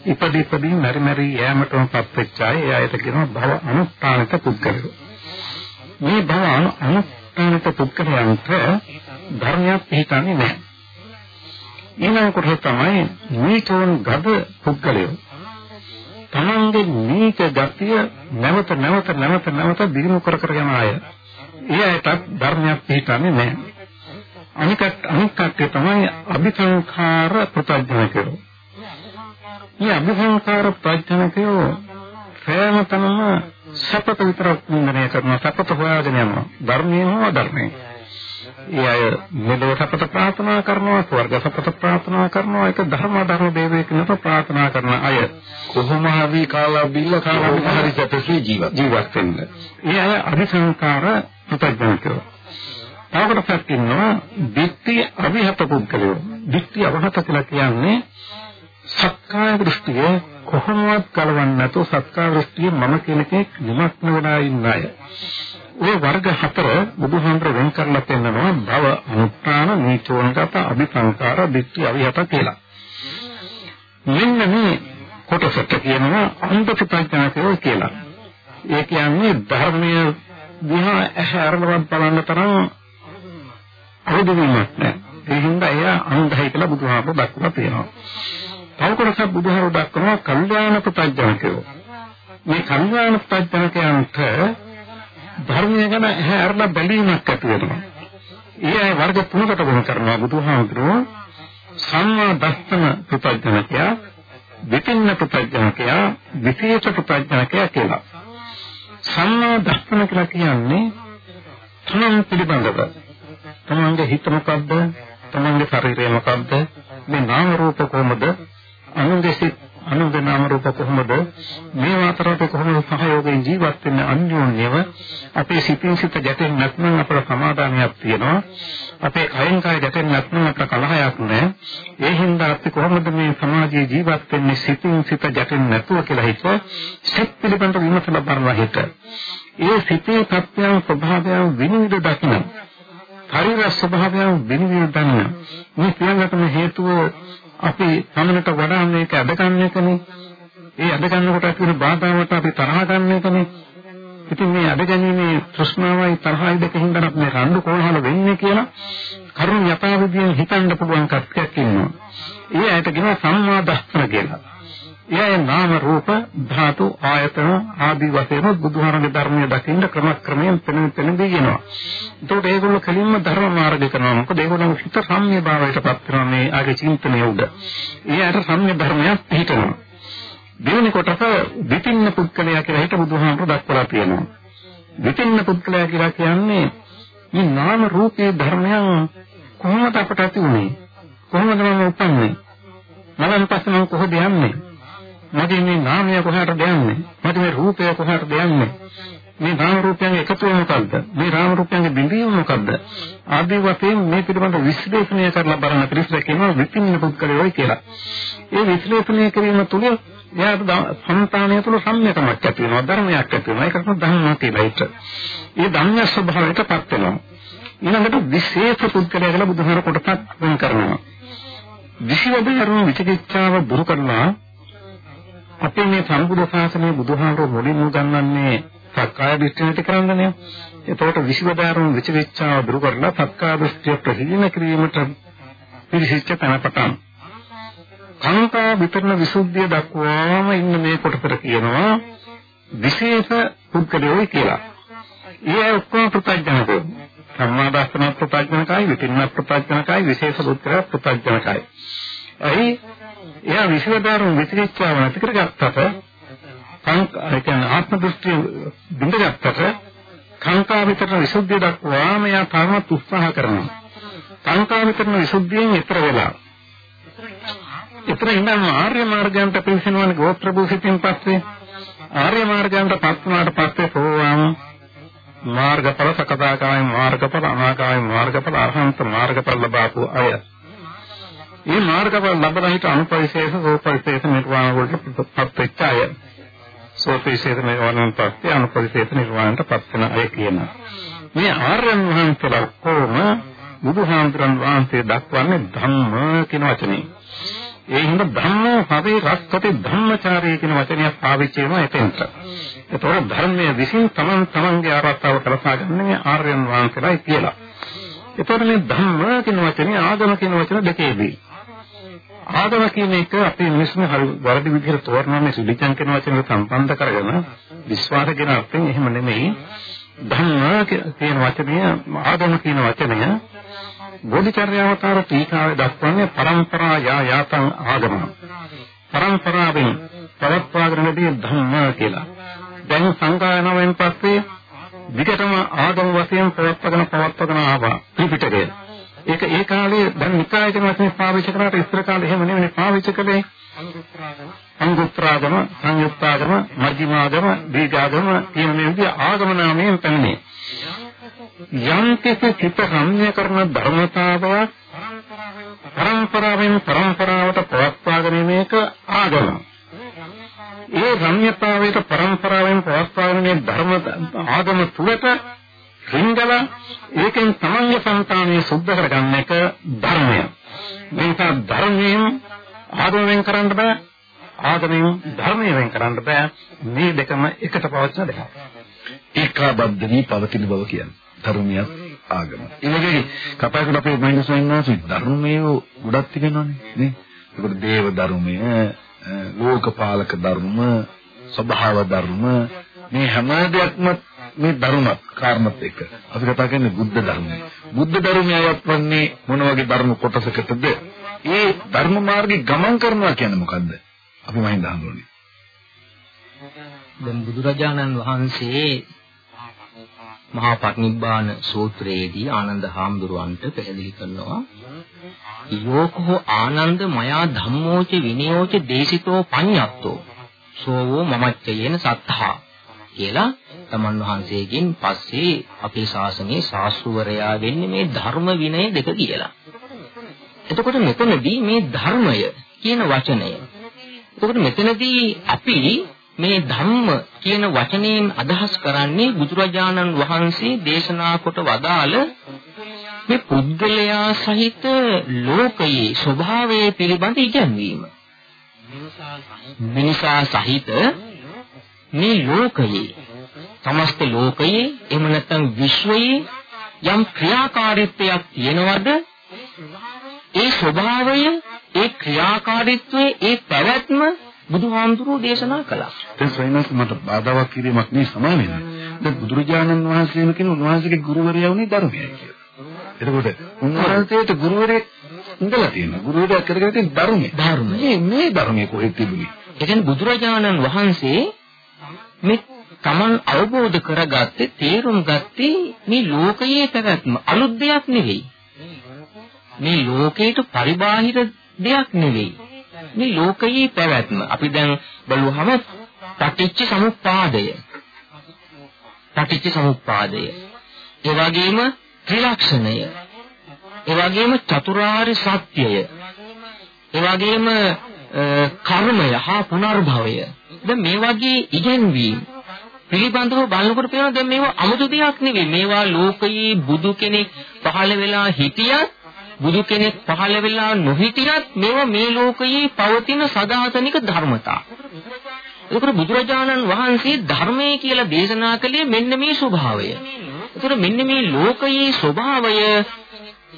ඉපදි ඉපදි මෙරි මෙරි යෑමටම පත්වෙච්ච අය ඒ අයට කියනවා භව අනුත්ථානිත පුද්ගලයෝ. මේ භව අනුත්ථානිත පුද්ගලයන්ට ධර්මයක් පිළිගන්නේ නැහැ. ඊළඟ කොටස තමයි නීචෝන් ගද පුද්ගලයෝ. තමන්ගේ නීච ගතිය නැවත නැවත නැවත නැවත දිනු කර කර යන අය. ඒ අයට ධර්මයක් පිළිගන්නේ නැහැ. අනිකට අනිත් කට්ටිය තමයි අභිසංඛාර ප්‍රත්‍යඥකයෝ. මේ අභිසංඛාර ප්‍රත්‍යඥකයෝ ප්‍රේමතනම සපත විතරක් නින්දනය කරනවා සපත හොයාගෙන යනවා ධර්මයේ හෝ ධර්මයේ. ඒ අය මෙලොව සපත ප්‍රාර්ථනා කරනවා ස්වර්ග සපත ප්‍රාර්ථනා කරනවා ඒක ධර්ම ධර්ම දේවයේ කෙනෙක් ප්‍රාර්ථනා කරන අය කොහොම හරි කාලා බිල්ල කාලා හරි සැපසේ ජීවත් ජීවත් වෙන්න. ඒ අය අභිසංඛාර ප්‍රත්‍යඥකයෝ. තවකටත් ඉන්නවා දික්ටි අවිහත පුද්ගලයෝ. දික්ටි අවහත කියලා කියන්නේ සක්කාය දෘෂ්ටිය කොහොමවත් කලවන්නේ නැතුව සත්කාර දෘෂ්ටිය මම කෙනෙක් නිමක්න වෙලා ඉන්න අය. ඒ වර්ග හතර බුදුහාමර වෙන් කරලා පෙන්නනවා භව මුත්‍රාණ නීචෝණගත අභිසංකාර දිට්ඨි අවිහත කියලා. මෙන්න මේ කොටසට කියනවා අන්ත ප්‍රඥාකෝ කියලා. ඒ කියන්නේ ධර්මයේ දිහා ඇහැරලවත් බලන්න තරම් අවදි වීමක් නැහැ. ඒ හින්දා එයා අන්ධයි කියලා බුදුහාමර දක්වලා තියෙනවා. තව කොටසක් බුදුහාමුදුරුවෝ දක්වනවා කල්යාණ ප්‍රත්‍යඥකයෝ. මේ කල්යාණ ප්‍රත්‍යඥකයන්ට ධර්මය ගැන ඇහැ අරලා බැලීමක් ඇති වෙනවා. ඒ වර්ග තුනකට වෙන් කරනවා බුදුහාමුදුරුවෝ සම්මා දස්සන ප්‍රත්‍යඥකයා විපින්න ප්‍රත්‍යඥකයා විශේෂ ප්‍රත්‍යඥකයා කියලා. සම්මා දස්සන කියලා කියන්නේ තමන් පිළිබඳව තමන්ගේ හිත මොකද්ද තමන්ගේ ශරීරය මොකද්ද මේ නාම රූප කොහොමද අනුන්ගේ සිත් අනුන්ගේ නාම රූප කොහොමද? මේ අතරට කොහොමද සහයෝගයෙන් ජීවත් වෙන්නේ අන්‍යෝන්‍යව? අපේ සිතින් සිත ගැටෙන්නේ නැත්නම් අපේ සමාදානයක් තියෙනවා. අපේ කයෙන් කය ගැටෙන්නේ නැත්නම් අපේ කලහයක් නැහැ. ඒ හින්දා අපි කොහොමද මේ සමාජයේ ජීවත් වෙන්නේ සිතින් සිත ගැටෙන්නේ නැතුව කියලා හිතුවා. සිත් පිළිබඳ විමසලා බලනවා හිත. ඒ සිතේ තත්ත්වයන් ස්වභාවයන් විනිවිද දකින්න ශරීර ස්වභාවයන් විනිවිද දකින්න මේ කියන්නටම හේතුව අපි සමනට වඩා මේක අද ගන්න එකනේ. ඒ අද ගන්නකොට ඇති වෙන බාධාවට අපි තරහ ගන්න එකනේ. ඉතින් මේ අද ගැනීමේ තෘෂ්ණාවයි තරහයි දෙක හින්දා මේ රණ්ඩු කොහොමද වෙන්නේ කියලා කරුණ යථාවිදියෙන් හිතන්න පුළුවන් කට්ටියක් ඉන්නවා. ඒ ඇයට කියන සම්මාදස්තන කියලා. එයයි නාම රූප ධාතු ආයතන ආදී වශයෙන් බුදුහාරගේ ධර්මයේ දකින්න ක්‍රමක්‍රමයෙන් පෙනෙන පෙනෙන දෙනවා. ඒකට ඒගොල්ලෝ කලින්ම ධර්ම මාර්ගය කරනවා. මොකද ඒගොල්ලෝ හිත සම්ම්‍ය භාවයටපත් කරනවා මේ ආගේ චින්තනය උඩ. එයාට සම්ම්‍ය ධර්මයක් පිළිතනවා. දෙවෙනි කොටස විපින්න පුද්ගලයා කියලා හිත බුදුහාමර දක්වලා තියෙනවා. විපින්න පුද්ගලයා කියලා කියන්නේ මේ නාම රූපේ ධර්මයන් කොහොමද අපට ඇති වුනේ? කොහොමද මම උපන්නේ? මලන් පස්සේ මම කොහොමද යන්නේ? මගේ මේ නාමය කොහාටද යන්නේ? මගේ මේ රූපය කොහාටද යන්නේ? මේ නාම රූපයන් එකතු වෙන මොකද්ද? මේ නාම රූපයන්ගේ බිඳීම මොකද්ද? ආදී වශයෙන් මේ පිළිබඳ විශ්ලේෂණය කරලා බලන පිළිසර කියනවා විපින්න පුද්ගලයෝයි කියලා. ඒ විශ්ලේෂණය කිරීම තුළ එයාට සංතානය තුළ සම්‍යකමක් ඇති වෙනවා ධර්මයක් ඇති වෙනවා ඒකට ධර්ම කියලා හිත. ඒ ධර්ම ස්වභාවයටපත් වෙනවා. ඊළඟට විශේෂ පුද්ගලයා කියලා බුදුහාර කොටසක් වෙන් කරනවා. විශේෂයෙන්ම විචිකිච්ඡාව දුරු කරලා අපේ මේ සම්බුද්ධ ශාසනයේ බුදුහාමර මුලින්ම ගන්නන්නේ සක්කාය දෘෂ්ටි නැති කරන්නනේ. එතකොට විශ්වදාරුන් විචිකිච්ඡාව දුරු කරලා සක්කාය දෘෂ්ටිය ප්‍රහීන කිරීමට පිළිසිච්ච තැනපටන්. කාන්තා විතරන විසුද්ධිය දක්වාම ඉන්න මේ කොටසට කියනවා විශේෂ පුද්ගලයෝයි කියලා. ඒ ඔක්කොම ප්‍රත්‍යඥකෝ. සම්මාදාස්තන ප්‍රත්‍යඥකයි, විපින්න ප්‍රත්‍යඥකයි, විශේෂ පුද්ගල ප්‍රත්‍යඥකයි. එයි එයා විශ්වදාරුන් විචිකිච්ඡාව නැති කරගත්තට ඒ කියන්නේ ආත්ම දෘෂ්ටිය බිඳගත්තට කාංකා විතරන විසුද්ධිය දක්වාම එයා තරමත් උත්සාහ කරනවා. කාංකා විතරන විසුද්ධියෙන් ඈතර වෙලා. ඊතර ඉඳන් ආර්ය මාර්ගයන්ට පිවිසෙනවනේ ගෝත්‍ර භූසිතින් පස්සේ ආර්ය මාර්ගයන්ට පත් වුණාට පස්සේ සෝවාන් මාර්ගඵල සකදාකාමී මාර්ගඵල අනාකාමී මාර්ගඵල අරහන්ත මාර්ගඵල ලබාපු අය මේ මාර්ගඵල ලබන හිට අනුපරිශේෂ සෝපරිශේෂ නිර්වාණ වලට පත් අය. සෝපරිශේෂ නිර්වාණයට පස්සේ අනුපරිශේෂ නිර්වාණයට පත් වෙන අය කියනවා. මේ ආර්යයන් වහන්සේලා කොහොම බුදුහාමුදුරන් වහන්සේ දක්වන්නේ ධම්ම කියන වචනේ. ඒ හින්දා ධම්මෝ හවේ රක්කති ධම්මචාරී කියන වචනය පාවිච්චි වෙනවා එතෙන්ට. ඒතකොට ධර්මයේ විසින් තමන් තමන්ගේ ආරක්ෂාව කරසාගන්නේ ආර්යයන් වහන්සේලායි කියලා. ඒතකොට මේ ධම්ම කියන වචනේ ආගම කියන වචන දෙකේදී ආදව කියන එක අපේ මිනිස්සුන් හරි වැරදි විදිහට තෝරනවා මේ සුලිචං කියන වචනේ සම්බන්ධ කරගෙන විශ්වාස කියන අර්ථයෙන් එහෙම නෙමෙයි. ධම්ම කියන වචනය ආදම කියන වචනය බෝධිචර්යාවතාර ටීකාවේ දක්වන්නේ પરම්පරා යා යාතං ආගම. પરම්පරාවෙන් පවත්වාගෙන ලැබී ධම්ම කියලා. දැන් සංගායනාවෙන් පස්සේ විකටම ආගම වශයෙන් පවත්වාගෙන පවත්වාගෙන ආවා ත්‍රිපිටකය. ඒක ඒ කාලේ දැන් නිකාය කියන වචනේ පාවිච්චි කරාට ඉස්සර කාලේ එහෙම නෙවෙයි. පාවිච්චි කළේ අංගුත්‍රාගම සංයුක්තාගම මජ්ක්‍ධිමාගම දීඝාගම කියන මේ විදිහ ආගම නාමයෙන් පැමිණේ. යම් කිසි චිත්ත සම්‍යකරණ ධර්මතාවයක් පරම්පරාවෙන් පරම්පරාවට පවත්වාගෙන මේක ආගම. ඒ රම්‍යතාවයට පරම්පරාවෙන් පවත්වාගෙන ධර්ම ආගම තුලට රිංගල ඒකෙන් තමන්ගේ సంతානය සුද්ධ කරගන්න එක ධර්මය. මේක ධර්මයෙන් ආගමෙන් කරන්න බෑ. ආගමෙන් ධර්මයෙන් කරන්න බෑ. මේ දෙකම එකට පවත්න දෙකක්. ඒකාබද්ධ වී පවතින බව කියන්නේ. ධර්මයක් ආගම. ඒ වගේ කරලා අපේ මහින්ද ස්වාමීන් ධර්මයේ ගොඩක් තිබෙනවානේ නේ. ඒකට දේව ධර්මය, ලෝකපාලක ධර්ම, ස්වභාව ධර්ම මේ හැම දෙයක්ම මේ ධර්මත් කාරණත් එක්ක අපි කතා කරන්නේ බුද්ධ ධර්මය. බුද්ධ ධර්මය යවත්වන්නේ මොන වගේ ධර්ම කොටසකටද? ඒ ධර්ම මාර්ගේ ගමන් කරනවා කියන්නේ මොකද්ද? අපි මහින්ද හඳුනන්නේ. දැන් බුදුරජාණන් වහන්සේ මහා පරිනිබ්බාන සූත්‍රයේදී ආනන්ද හාමුදුරුවන්ට පැහැදිලි කරනවා යෝකෝ ආනන්ද මයා ධම්මෝච විනයෝච දේශිතෝ පඤ්ඤත්තෝ සෝවෝ මමච්චයේන සත්තා කියලා තමන් වහන්සේගෙන් පස්සේ අපේ ශාසනයේ ශාස්ත්‍රවරයා වෙන්නේ මේ ධර්ම විනය දෙක කියලා. එතකොට මෙතනදී මේ ධර්මය කියන වචනය. එතකොට මෙතනදී අපි මේ ධම්ම කියන වචනයෙන් අදහස් කරන්නේ බුදුරජාණන් වහන්සේ දේශනා කොට වදාළ මේ පුද්ගලයා සහිත ලෝකයේ ස්වභාවය පිළිබඳ ඉගැන්වීම. මිනිසා සහිත මේ ලෝකයේ සමස්ත ලෝකයේ එහෙම නැත්නම් විශ්වයේ යම් ක්‍රියාකාරීත්වයක් තියෙනවද ඒ ස්වභාවය ඒ ක්‍රියාකාරීත්වයේ ඒ පැවැත්ම බුදුහාමුදුරුවෝ දේශනා කළා. දැන් සයින්ස් මට බාධාවක් කිරීමක් නෙවෙයි සමාන වෙන්නේ. දැන් බුදුරජාණන් වහන්සේම කියන උන්වහන්සේගේ ගුරුවරයා වුණේ ධර්මයයි කියලා. එතකොට උන්වහන්සේට ගුරුවරයෙක් ඉඳලා තියෙනවා. ගුරුවරයා කරගෙන තියෙන ධර්මය. ධර්මය. මේ මේ ධර්මයේ කොහෙද තිබුණේ? ඒ කියන්නේ බුදුරජාණන් වහන්සේ මේ Taman අවබෝධ කරගත්තේ තේරුම් ගත්තේ මේ ලෝකයේ පැවැත්ම අලුත් දෙයක් නෙවෙයි. මේ ලෝකයට පරිබාහිර දෙයක් නෙවෙයි. මේ ලෝකයේ පැවැත්ම අපි දැන් බලුවහම පටිච්ච සමුප්පාදය. පටිච්ච සමුප්පාදය. ඒ වගේම ත්‍රිලක්ෂණය. ඒ වගේම චතුරාර්ය සත්‍යය. ඒ වගේම කර්මය හා පුනර්භවය. දැන් මේ වගේ ඉගෙනවීම පිළිබඳව බලනකොට පේනවා දැන් මේවා 아무තු දෙයක් නෙවෙයි. මේවා ලෝකයේ බුදු කෙනෙක් පහළ වෙලා හිටියත් බුදු කෙනෙක් පහළ වෙලා නොහිටියත් මේවා මේ ලෝකයේ පවතින සදාතනික ධර්මතා. ඒකට බුදුරජාණන් වහන්සේ ධර්මයේ කියලා දේශනා කළේ මෙන්න මේ ස්වභාවය. ඒකට මෙන්න මේ ලෝකයේ ස්වභාවය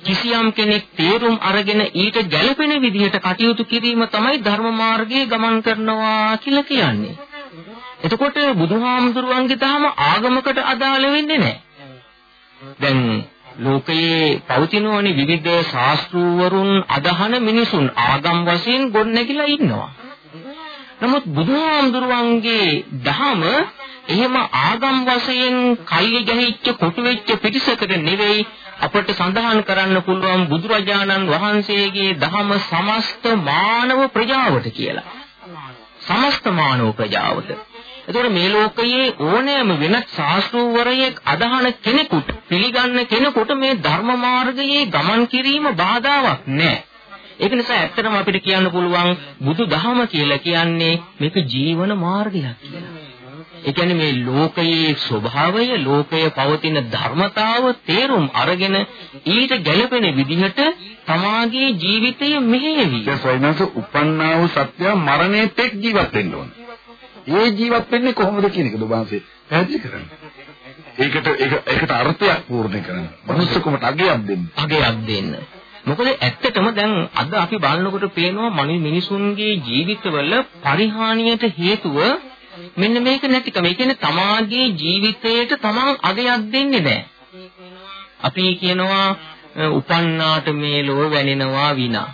කිසියම් කෙනෙක් තේරුම් අරගෙන ඊට ගැළපෙන විදිහට කටයුතු කිරීම තමයි ධර්ම මාර්ගයේ ගමන් කරනවා කියලා කියන්නේ. එතකොට බුදුහාමුදුරුවන්ගේ තාම ආගමකට අදාළ වෙන්නේ නැහැ. දැන් ලෝකයේ පවතිනෝනි විවිධ ශාස්ත්‍රූවරුන් අදහන මිනිසුන් ආගම් වශයෙන් ගොඩනැගිලා ඉන්නවා. නමුත් බුදුහාමුදුරුවන්ගේ දහම එහෙම ආගම් වශයෙන් කල්ලි ගහිච්ච කොටු වෙච්ච පිටිසකට නෙවෙයි අපට සඳහන් කරන්න පුළුවන් බුදුරජාණන් වහන්සේගේ දහම සමස්ත මානව ප්‍රජාවට කියලා. සමස්ත මානව ප්‍රජාවට. එතකොට මේ ලෝකයේ ඕනෑම වෙනත් ශාස්ත්‍රූවරයෙක් අදහන කෙනෙකුට පිළිගන්න කෙනෙකුට මේ ධර්ම මාර්ගයේ ගමන් කිරීම බාධාවක් නෑ. ඒක නිසා ඇත්තටම අපිට කියන්න පුළුවන් බුදු දහම කියලා කියන්නේ මේක ජීවන මාර්ගයක් කියලා. ඒ කියන්නේ මේ ලෝකයේ ස්වභාවය, ලෝකයේ පවතින ධර්මතාව තේරුම් අරගෙන ඊට ගැළපෙන විදිහට තමාගේ ජීවිතය මෙහෙයවි. දැන් සොයනස උපන්නා වූ සත්‍ය මරණයට එක් ජීවත් වෙන්න ඕනේ. ඒ ජීවත් වෙන්නේ කොහොමද කියන එක දුබාන්සේ පැහැදිලි කරන්නේ. ඒකට ඒක ඒකට අර්ථයක් පූර්ණ කරන්න. මනුස්සකමට අගයක් දෙන්න. අගයක් දෙන්න. මොකද ඇත්තටම දැන් අද අපි බලනකොට පේනවා මිනිසුන්ගේ ජීවිතවල පරිහානියට හේතුව මෙන්න මේක නැතිකම. ඒ කියන්නේ තමාගේ ජීවිතයට තමන් අගයක් දෙන්නේ නැහැ. අපි කියනවා උපන්නාට මේ ලෝ වැනෙනවා විනා.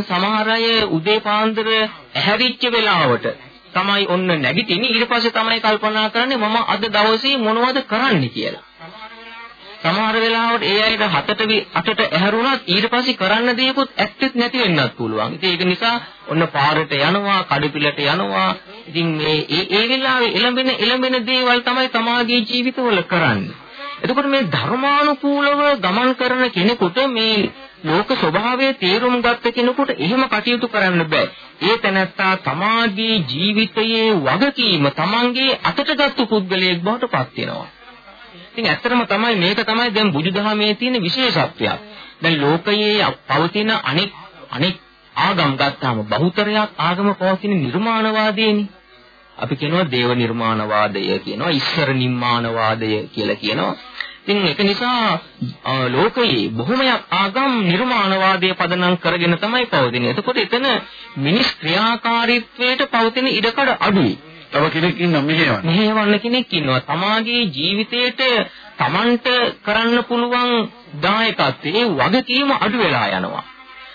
සමහර අය උදේ පාන්දර ඇහැරිච්ච වෙලාවට තමයි ඔන්න නැගිටින්නේ ඊට පස්සේ තමයි කල්පනා කරන්නේ මම අද දවසේ මොනවද කරන්න කියලා. සමහර වෙලාවට ඒ අයට හතට අටට ඇහැරුණත් ඊට පස්සේ කරන්න දෙයක්වත් ඇත්තෙත් නැති වෙන්නත් පුළුවන්. ඉතින් ඒක නිසා ඔන්න පාරට යනවා, කඩපිලට යනවා. ඉතින් මේ ඒ ඒ වෙලාවේ එළඹෙන එළඹෙන දේවල් තමයි තමාගේ ජීවිතවල කරන්නේ. එතකොට මේ ධර්මානුකූලව ගමන් කරන කෙනෙකුට මේ ලෝක ස්වභාවය තේරුම් ගත්ත කෙනෙකුට එහෙම කටයුතු කරන්න බෑ. ඒ තැනැත්තා තමාගේ ජීවිතයේ වගකීම තමන්ගේ අතට ගත්තු පුද්ගලයෙක් බවට පත් වෙනවා. ඉතින් ඇත්තටම තමයි මේක තමයි දැන් බුදුදහමේ තියෙන විශේෂත්වයක්. දැන් ලෝකයේ පවතින අනෙක් අනෙක් ආගම් ගත්තාම බහුතරයක් ආගම පවතින නිර්මාණවාදයේනේ. අපි කියනවා දේව නිර්මාණවාදය කියනවා, ඊශ්වර නිර්මාණවාදය කියලා කියනවා. ඉතින් ඒක නිසා ලෝකයේ බොහොමයක් ආගම් නිර්මාණවාදයේ පදනම් කරගෙන තමයි පවතින්නේ. එතකොට එතන මිනිස් ක්‍රියාකාරීත්වයට පවතින ඉඩකඩ අඩුයි. තව කෙනෙක් ඉන්න මෙහෙවන්න. මෙහෙවන්න කෙනෙක් ඉන්නවා. තමාගේ ජීවිතේට Tamanට කරන්න පුළුවන් දායකත්වයේ වගකීම අඩු වෙලා යනවා.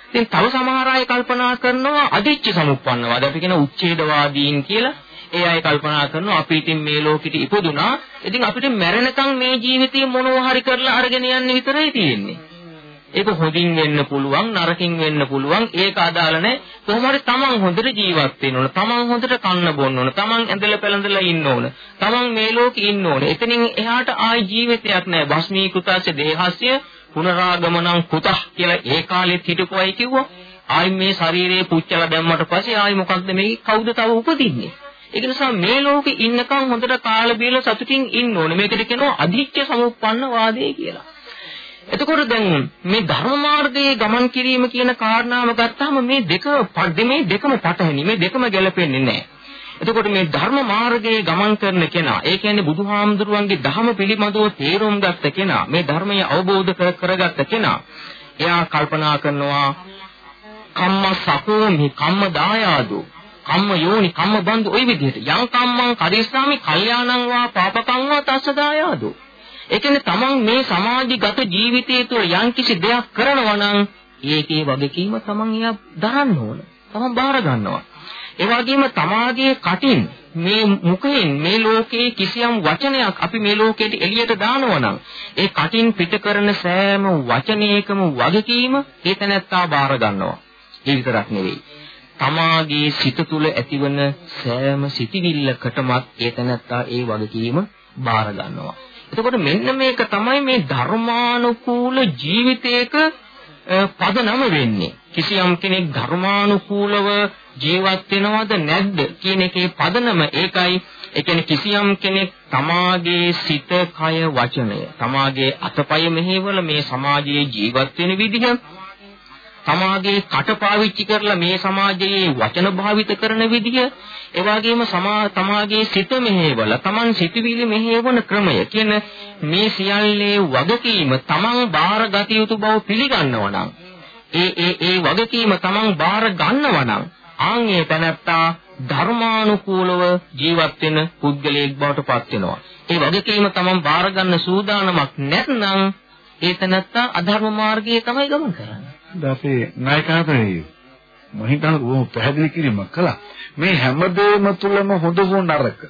ඉතින් තව සමහර අය කල්පනා කරනවා අදිච්ච සමුප්පන්නවාද අපි කියන උච්ඡේදවාදීන් කියලා. ඒ අය කල්පනා කරනවා අපි ඉතින් මේ ලෝකෙට ඉපදුනා. ඉතින් අපිට මැරෙනකන් මේ ජීවිතේ මොනවා හරි කරලා අරගෙන යන්න විතරයි තියෙන්නේ. ඒක හොඳින් වෙන්න පුළුවන් නරකින් වෙන්න පුළුවන්. ඒක අදාළ නැහැ. කොහොම හරි තමන් හොඳට ජීවත් වෙන්න ඕන. තමන් හොඳට කන්න බොන්න ඕන. තමන් ඇඳලා පැළඳලා ඉන්න ඕන. තමන් මේ ලෝකේ ඉන්න ඕන. එතනින් එහාට ආයි ජීවිතයක් නැහැ. භස්මීකృతස්ස දේහස්ය පුනරාගමනං කුතහ කියලා ඒ කාලෙත් හිටපුවයි කිව්වා. ආයි මේ ශරීරයේ පුච්චලා දැම්මට පස්සේ ආයි මොකක්ද මේ? කවුද තව උපදින්නේ? ඒක නිසා මේ ලෝකේ ඉන්නකම් හොඳට කාලා බීලා සතුටින් ඉන්න ඕනේ. මේකට කියනවා අධිච්ච සමුප්පන්න වාදය කියලා. එතකොට දැන් මේ ධර්ම මාර්ගයේ ගමන් කිරීම කියන කාරණාව ගත්තාම මේ දෙක මේ දෙකම පටහැනි. මේ දෙකම ගැලපෙන්නේ නැහැ. එතකොට මේ ධර්ම මාර්ගයේ ගමන් කරන කෙනා ඒ කියන්නේ බුදුහාමුදුරුවන්ගේ ධහම පිළිබඳව තේරුම් ගත්ත කෙනා මේ ධර්මය අවබෝධ කරගත්ත කෙනා එයා කල්පනා කරනවා කම්ම සකෝමි කම්ම දායාදෝ කම්ම යෝනි කම්ම බන්දු ওই විදිහට. යම් කම්මං කරිස්සාමි කල්යාණං වා පාපකං වා තස්ස දායාදෝ. ඒ කියන්නේ තමන් මේ සමාජගත ජීවිතය තුළ යම්කිසි දෙයක් කරනවා නම් ඒකේ වගකීම තමන් එයා දරන්න ඕන. තමන් බාර ගන්නවා. ඒ වගේම තමාගේ කටින් මේ මුඛයෙන් මේ ලෝකයේ කිසියම් වචනයක් අපි මේ ලෝකයට එළියට දානවා නම් ඒ කටින් පිට කරන සෑම වචනයකම වගකීම ඒ තැනැත්තා බාර ගන්නවා. ඒ විතරක් නෙවෙයි. තමාගේ සිත තුළ ඇතිවන සෑම සිතිවිල්ලකටමත් ඒ තැනැත්තා ඒ වගකීම බාර ගන්නවා. එතකොට මෙන්න මේක තමයි මේ ධර්මානුකූල ජීවිතයක පදනම වෙන්නේ. කිසියම් කෙනෙක් ධර්මානුකූලව ජීවත් වෙනවද නැද්ද කියන එකේ පදනම ඒකයි. ඒ කියන්නේ කිසියම් කෙනෙක් තමාගේ සිත, කය, වචනය, තමාගේ අතපය මෙහෙවල මේ සමාජයේ ජීවත් වෙන විදිහ තමාගේ කට පාවිච්චි කරලා මේ සමාජයේ වචන භාවිත කරන විදිය ඒ වගේම තමාගේ සිත මෙහෙවල තමන් සිතවිලි මෙහෙවන ක්‍රමය කියන මේ සියල්ලේ වගකීම තමන් බාරගත යුතු බව පිළිගන්නවා නම් ඒ ඒ ඒ වගකීම තමන් බාර ගන්නවා නම් ආන් ඒ තැනත්තා ධර්මානුකූලව ජීවත් වෙන පුද්ගලයෙක් බවට පත් වෙනවා. ඒ වගකීම තමන් බාර ගන්න සූදානමක් නැත්නම් ඒ තැනත්තා අධර්ම මාර්ගයේ තමයි ගමන් කරන්නේ. දැන් අපේ නායකයාගේ මම හිතන්නේ බොහොම පැහැදිලි කිරීමක් කළා. මේ හැමදේම තුලම හොඳ හෝ නරක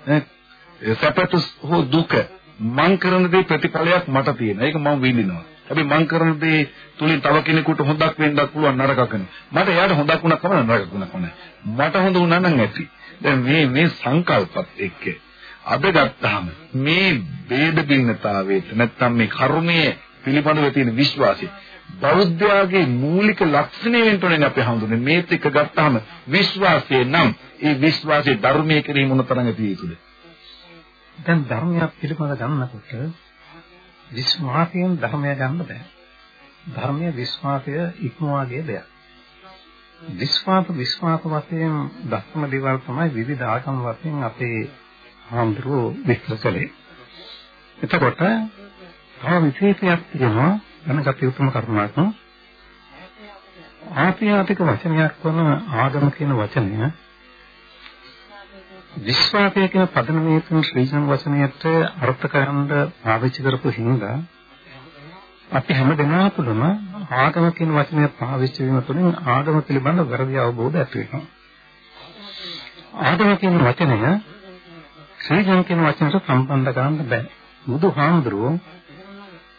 ඈ සැපත හෝ දුක මං කරන දේ ප්‍රතිඵලයක් මට තියෙන. ඒක මම විඳිනවා. හැබැයි මං කරන දේ තුලින් තව කෙනෙකුට හොඳක් වෙන්නත් පුළුවන් නරකක් වෙන. මට එයාට හොඳක් වුණා කම නරකක් වුණා කම මට හොඳ වුණා නම් ඇති. දැන් මේ මේ සංකල්පත් එක්ක අද ගත්තාම මේ ભેද බින්නතාවයට නැත්තම් මේ කර්මයේ පිළිබඳව තියෙන විශ්වාසය බෞද්ධයාගේ මූලික ලක්ෂණය වෙන්න ඕනේ අපි හඳුනන්නේ මේත් එක ගත්තාම විශ්වාසය නම් ඒ විශ්වාසයේ ධර්මයේ කෙරෙහි මොන තරම් ඇති යුතුද? දැන් ධර්මයක් පිළිබඳ ගන්නකොට විශ්වාසයෙන් ධර්මය ගන්න බෑ. ධර්මයේ විශ්වාසය ඉක්මවාගේ දෙයක්. විශ්වාස විශ්වාස වශයෙන් දක්ම දේවල් තමයි විවිධ ආගම් වශයෙන් අපේ හාමුදුරුවෝ විස්තර කළේ එතකොට තව විශේෂයක් තියෙනවා. දැනගත යුතුම කරුණක් ආපියාතික වචනයක් වන ආගම කියන වචනය විශ්වාසය කියන පදනමේ තුන ශ්‍රීජන වචනයට අර්ථ කරන්න පාවිච්චි කරපු හින්දා අපි හැම දෙනා තුළම ආගම කියන වචනය පාවිච්චි වීම තුළින් ආගම පිළිබඳ වැරදි අවබෝධ ඇති වෙනවා. ආගම කියන වචනය ශ්‍රීජන කියන වචනයට සම්බන්ධ කරන්න බෑ. බුදුහාමුදුරුවෝ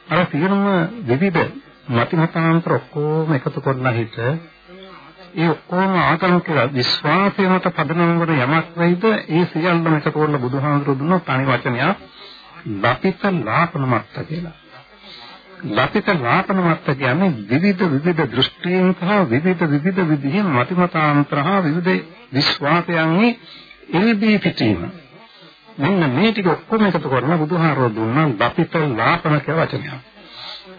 අර සියලුම විවිධ මතිමතාන්තර ඔක්කොම එකතු කරලා හිට ඒ ඔක්කොම ආගමික විශ්වාසයට පදනම් වන යමක් වෙයිද ඒ සියල්ලම එකතු කරලා බුදුහාමුදුරුවෝ දුන්න තනි වචනයක් ලපිත ලාපන මත්ත කියලා. ලපිත ලාපන මත්ත කියන්නේ විවිධ විවිධ දෘෂ්ටීන් සහ විවිධ විවිධ විදිහින් මතිමතාන්තර හා විවිධ විශ්වාසයන්හි එල්බී සිටීම. මෙන්න මේ ටික ඔක්කොම එකතු කරලා බුදුහාරෝ දුන්නා ලපිත ලාපන කියලා වචනයක්.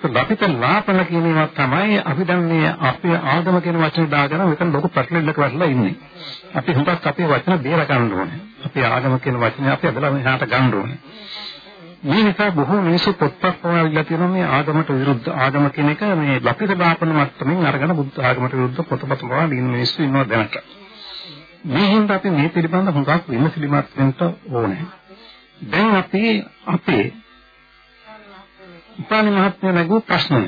ලපිත ලාපන කියන ඒවා තමයි අපි දැන් මේ අපේ ආගම කියන වචනේ දාගෙන මෙතන ලොකු පැටලෙල්ලක වැටලා ඉන්නේ. අපි හුඟක් අපේ වචන බේර ගන්න ඕනේ. අපේ ආගම කියන වචනේ අපි අදලා මෙහාට ගන්න ඕනේ. මේ නිසා බොහෝ මිනිස්සු පොත්පත් පොවාවිලා තියෙනවා මේ ආගමට විරුද්ධ ආගම කියන එක මේ ලපිත ලාපන මට්ටමින් අරගෙන බුද්ධ ආගමට විරුද්ධ පොතපත් පොවා දින මිනිස්සු ඉන්නවා දැනට. මේ හින්දා අපි මේ පිළිබඳව හුඟක් විමසිලිමත් වෙන්න ඕනේ. දැන් අපි අපේ උපාලි මහත්මයා නගු ප්‍රශ්නය.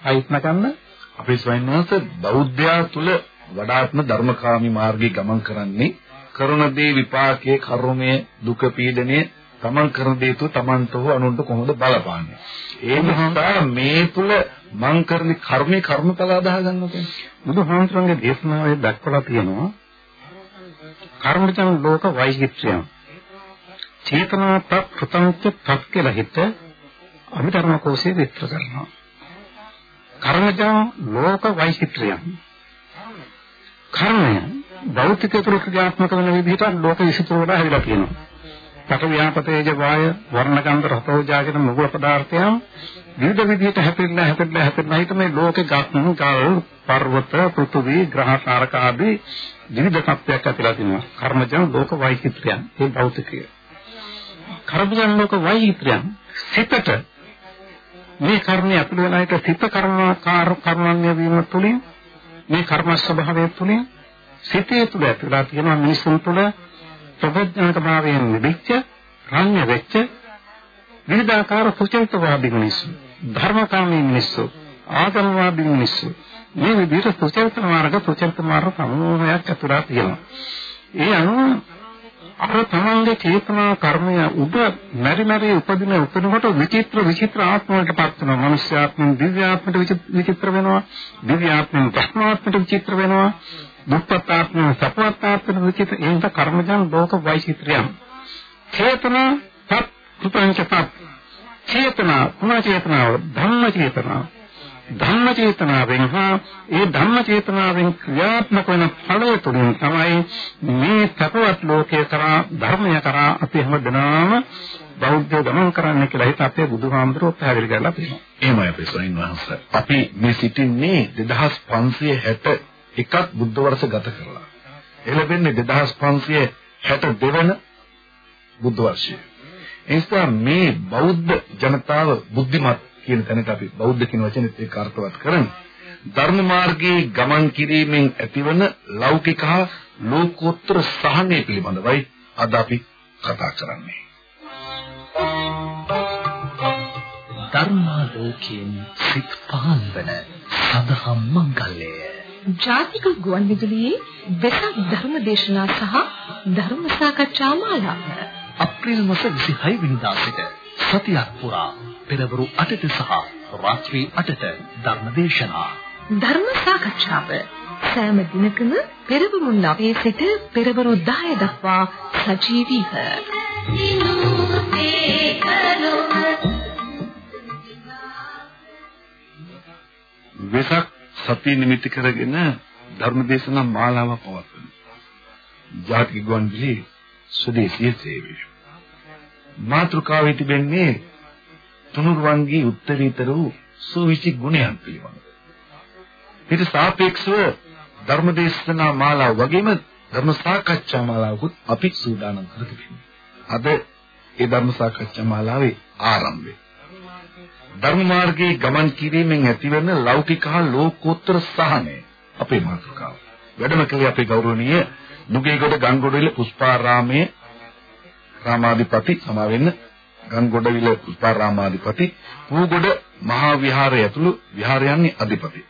අයිත්න ගන්න අපේ ස්වයං වහන්සේ බෞද්ධයා තුල වඩාත්ම ධර්මකාමී මාර්ගයේ ගමන් කරන්නේ කරන දේ විපාකයේ කර්මයේ දුක පීඩනයේ තමන් කරන දේ තු තමන්ට හෝ අනුන්ට කොහොමද බලපාන්නේ. ඒ නිසා මේ තුල මං කරන කර්මේ කර්මඵල අදාහ ගන්නවා කියන්නේ. බුදුහාමුදුරන්ගේ දේශනාවේ දක්වලා තියෙනවා කර්මජන ලෝක වෛචිත්‍රයන්. චේතනාප කෘතංච තත් කියලා හිත අභිධර්ම කෝෂයේ විස්තර කරනවා. කර්මජන ලෝක වෛචිත්‍රයන්. කර්මය භෞතික ප්‍රතික්‍රියාත්මක වෙන විදිහට ලෝක විසිතුර වඩා හැදිලා තියෙනවා. පට ව්‍යාපතේජ වාය වර්ණගන්ධ රසෝජාගෙන මුගල පදාර්ථයන් විවිධ විදිහට හැපෙන්න හැපෙන්න හැපෙන්න හිත මේ ලෝකේ ගස්න ගල් පර්වත පෘථුවි ග්‍රහ තාරක ආදී විවිධ තත්ත්වයක් ඇතිලා තිනවා කර්මජන ලෝක වෛචිත්‍රයන් ඒ භෞතිකය. කර්මජන ලෝක වෛචිත්‍රයන් සිතට මේ කර්මය ඇතුළු වෙන එක සිත කර්මකාර කර්මන්‍ය වීම තුළින් මේ කර්ම ස්වභාවය තුළින් සිතේ තුළ ඇතිලා තියෙනවා මිනිසුන් තුළ ප්‍රබෝධනක භාවයෙන් නිවිච්ච රාණ්‍ය වෙච්ච විවිධාකාර සුචරිතවාදී මිනිස්සු ධර්මකාමී මිනිස්සු ආගමවාදී මිනිස්සු. මේ විදිහට සුචරිත මාර්ග සුචරිත මාර්ග සමූහයක් අතුරා තියෙනවා. ඒ අනුව අර තමන්ගේ චේතනා කර්මය උඩ මෙරි මෙරි උපදින උපදිනකොට විචිත්‍ර විචිත්‍ර ආත්මවලට පත් වෙනවා. මනුෂ්‍ය ආත්මෙන් දිව්‍ය ආත්මයට විචිත්‍ර වෙනවා. දිව්‍ය ආත්මෙන් භස්මාත්මයට විචිත්‍ර වෙනවා. දුක්ඛත් ආත්මෙන් සපවත් ආත්මයට විචිත්‍ර ඒකට කර්මජන් ලෝක වෛචිත්‍රයන් චේතනා සත් කෘතංච සත් චේතනා කුණ චේතනාව ධම්ම චේතනාව ධම්ම චේතනාවෙන් හා ඒ ධම්ම චේතනාවෙන් ක්‍රියාත්මක වන ඵලය තුළින් තමයි මේ සපවත් ලෝකයේ කරා ධර්මය කරා අපි හැමදෙනාම බෞද්ධ ගමන් කරන්න කියලා හිත අපේ බුදුහාමුදුරුවෝ පැහැදිලි කරලා තියෙනවා. එහෙමයි අපේ ස්වාමීන් වහන්සේ. අපි මේ සිටින්නේ 2561ක් බුද්ධ වර්ෂ ගත කරලා. එළඹෙන්නේ 2562 වෙනි බුද්ධ වර්ෂය. එනිසා මේ බෞද්ධ ජනතාව බුද්ධිමත් කියන තැනට අපි බෞද්ධ කියන වචනේත් ඒක අර්ථවත් කරන්නේ. ධර්ම මාර්ගයේ ගමන් කිරීමෙන් ඇතිවන ලෞකික හා ලෝකෝත්තර සහනය පිළිබඳවයි අද අපි කතා කරන්නේ. ධර්මාලෝකයෙන් සිත් පහන්වන සදහම් මංගල්‍යය. ජාතික ගුවන්විදුලියේ වෙසක් ධර්ම දේශනා සහ ධර්ම සාකච්ඡා මාලාව. අප්‍රේල් මාස 26 වෙනිදා සිට සතියක් පුරා පෙරවරු 8ට සහ රාත්‍රී 8ට ධර්ම දේශනා. ධර්ම සාකච්ඡාව සෑම දිනකම පෙරවරු 9 සිට පෙරවරු 10 දක්වා සජීවීව. වෙසක් සතිය නිමිති කරගෙන ධර්මදේශනා මාලාවක් පවත්වන ජාතික ගුවන්විදුලි ස්වදේශීය සේවය මාතෘකාවේ තිබෙන්නේ තුනුරුවන්ගේ උත්තරීතර වූ සුවිසි ගුණයන් පිළිබඳව. ඊට සාපේක්ෂව ධර්මදේශනා මාලාව වගේම ධර්ම සාකච්ඡා මාලාවකුත් අපි සූදානම් කර තිබෙනවා. අද ඒ ධර්ම සාකච්ඡා මාලාවේ ආරම්භය. ධර්ම මාර්ගයේ ගමන් කිරීමෙන් ඇතිවන ලෞකික හා ලෝකෝත්තර සහනය අපේ මාතෘකාව. වැඩම කළේ අපේ ගෞරවනීය නුගේගොඩ ගංගොඩවිල පුෂ්පාරාමයේ රාමාධිපති සමාවෙන්න ගංගොඩවිල පුෂ්පාරාමාධිපති පූගොඩ මහා විහාරය ඇතුළු විහාරයන්හි අධිපති.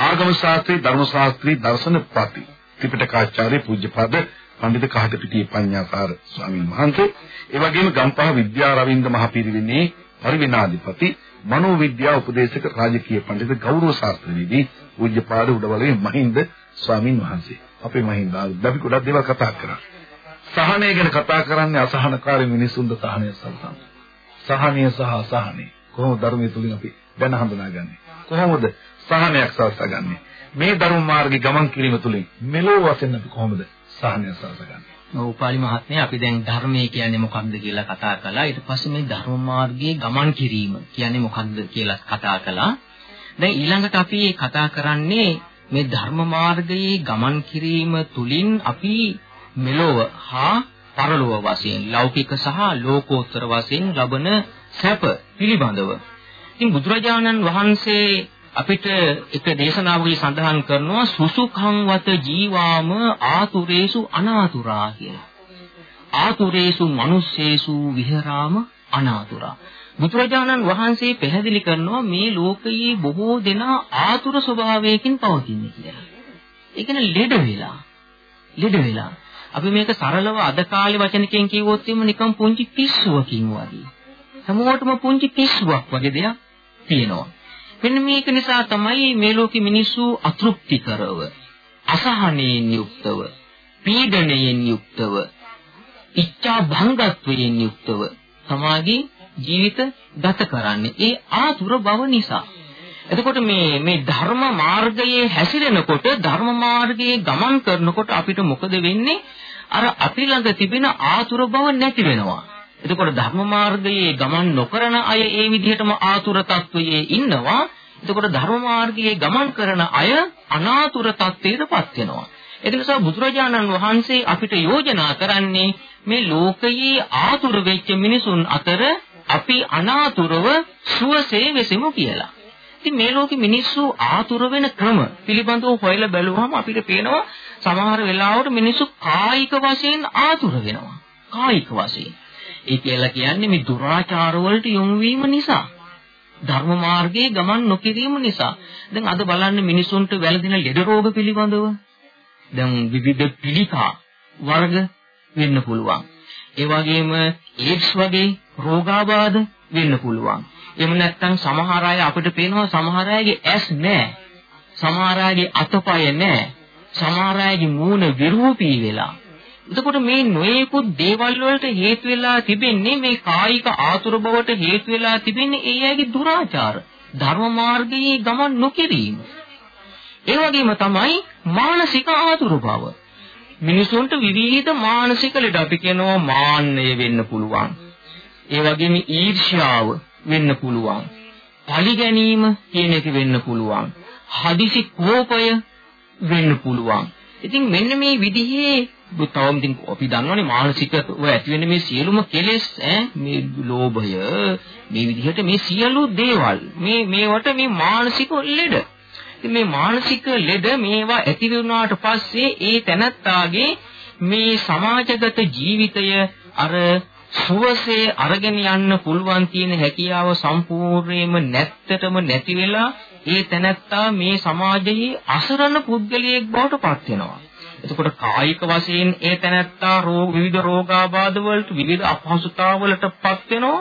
ආගම ශාස්ත්‍රී ධර්ම ශාස්ත්‍රී දර්ශන පති ත්‍රිපිටකාචාර්ය පූජ්‍යපද පඬිතු කහටපිටිය පඤ්ඤාසාර ස්වාමීන් වහන්සේ ඒ වගේම ගම්පහ විද්‍යා රවින්ද්‍ර මහපිරිවෙනේ පරිවිනාධිපති මනෝ විද්‍යා උපදේශක රාජකීය පඬිතු ගෞරව ශාස්ත්‍රවේදී පූජ්‍යපාද උඩවලේ මහින්ද ස්වාමීන් වහන්සේ. අපේ මහින්ද අපි ගොඩක් දේවල් කතා කරා. සහනය ගැන කතා කරන්නේ අසහනකාරී මිනිසුන්ට සහනය සලසන සහනය? සහ අසහනය. කොහොමද ධර්මයේ තුලින් අපි දැන හඳුනාගන්නේ? කොහොමද සහනයක් සලසගන්නේ? මේ ධර්ම මාර්ගයේ ගමන් කිරීම තුලින් මෙලෝ වශයෙන් අපි කොහොමද සහනය සලසගන්නේ? උපාලි මහත්මයා අපි දැන් ධර්මයේ කියන්නේ මොකක්ද කියලා කතා කළා. ඊට පස්සේ මේ ධර්ම මාර්ගයේ ගමන් කිරීම කියන්නේ මොකක්ද කියලා කතා කළා. දැන් ඊළඟට අපි කතා කරන්නේ මේ ධර්ම මාර්ගයේ ගමන් කිරීම තුලින් අපි මෙලොව හා පරලොව වශයෙන් ලෞකික සහ ලෝකෝත්තර වශයෙන් ලබන සැප පිළිබඳව. ඉතින් බුදුරජාණන් වහන්සේ අපිට එක දේශනාවකදී සඳහන් කරනවා සුසුඛං වත ජීවාම ආතුරේසු අනාතුරා කියලා. ආතුරේසු මිනිස්සේසු විහරාම අනාතුරා. බුදුරජාණන් වහන්සේ පැහැදිලි කරනවා මේ ලෝකයේ බොහෝ දෙනා ආතුර ස්වභාවයකින් පවතින්නේ කියලා. ඒ කියන්නේ ලෙඩ වෙලා. ලෙඩ වෙලා. අපි මේක සරලව අද කාලේ වචනකින් කිව්වොත් එimhe නිකන් පුංචි පිස්සුවකින් වගේ. හැමෝටම පුංචි පිස්සුවක් වගේ දෙයක් තියෙනවා. මෙන්න මේක නිසා තමයි මේ ලෝකෙ මිනිස්සු අතෘප්තිකරව, අසහනයෙන් යුක්තව, පීඩණයෙන් යුක්තව, ඉච්ඡා භංගත්වයෙන් යුක්තව සමාගී ජීවිත ගත කරන්නේ. ඒ ආතුර බව නිසා. එතකොට මේ මේ ධර්ම මාර්ගයේ හැසිරෙනකොට ධර්ම මාර්ගයේ ගමන් කරනකොට අපිට මොකද වෙන්නේ? අර අපි ළඟ තිබෙන ආතුර බව නැති වෙනවා. එතකොට ධර්ම මාර්ගයේ ගමන් නොකරන අය ඒ විදිහටම ආතුර තත්වයේ ඉන්නවා. එතකොට ධර්ම මාර්ගයේ ගමන් කරන අය අනාතුර තත්ත්වයටපත් වෙනවා. ඒ නිසා බුදුරජාණන් වහන්සේ අපිට යෝජනා කරන්නේ මේ ලෝකයේ ආතුර වෙච්ච මිනිසුන් අතර අපි අනාතුරව සුවසේ වෙසෙමු කියලා. ඉතින් මේ ලෝකෙ මිනිස්සු ආතුර වෙන ක්‍රම පිළිබඳව හොයලා බැලුවම අපිට පේනවා සමහර වෙලාවට මිනිස්සු කායික වශයෙන් ආතුර වෙනවා. කායික වශයෙන්. ඒ කියලා කියන්නේ මේ දුරාචාර වලට යොමු වීම නිසා. ධර්ම මාර්ගයේ ගමන් නොකිරීම නිසා. දැන් අද බලන්න මිනිසුන්ට වැළඳෙන ලෙඩ රෝග පිළිබඳව දැන් විවිධ පිළිකා වර්ග වෙන්න පුළුවන්. ඒ වගේම ඒඩ්ස් වගේ රෝගාබාධ වෙන්න පුළුවන්. එහෙම නැත්නම් සමහර අය අපිට පේනවා සමහර අයගේ ඇස් නැහැ. සමහර අයගේ අතපය නැහැ. සමහර අයගේ මූණ විරූපී වෙලා. එතකොට මේ නොයෙකුත් දේවල් වලට හේතු වෙලා තිබෙන්නේ මේ කායික ආතුර බවට හේතු වෙලා තිබෙන්නේ ඒ අයගේ දුරාචාර. ධර්ම මාර්ගයේ ගමන් නොකිරීම. ඒ වගේම තමයි මානසික ආතුර බව. මිනිසුන්ට විවිධ මානසික ලෙඩ අපි කියනවා මාන්නය වෙන්න පුළුවන්. ඒ වගේම ඊර්ෂ්‍යාව වෙන්න පුළුවන්. පලි ගැනීම කියන එක වෙන්න පුළුවන්. හදිසි කෝපය වෙන්න පුළුවන්. ඉතින් මෙන්න මේ විදිහේ තවම ඉතින් අපි දන්නවනේ මානසික ඔය ඇති වෙන මේ සියලුම කෙලෙස් ඈ මේ ලෝභය මේ විදිහට මේ සියලු දේවල් මේ මේවට මේ මානසික ලෙඩ ඉතින් මේ මානසික ලෙඩ මේවා ඇති වුණාට පස්සේ ඒ තැනත්තාගේ මේ සමාජගත ජීවිතය අර සුවසේ අරගෙන යන්න පුළුවන් තියෙන හැකියාව සම්පූර්ණයෙන්ම නැත්තටම නැති වෙලා ඒ තැනැත්තා මේ සමාජයේ අසරණ පුද්ගලයෙක් බවට පත් වෙනවා. එතකොට කායික වශයෙන් ඒ තැනැත්තා රෝග විවිධ රෝගාබාධ වලට විවිධ අපහසුතාව වලට පත් වෙනවා.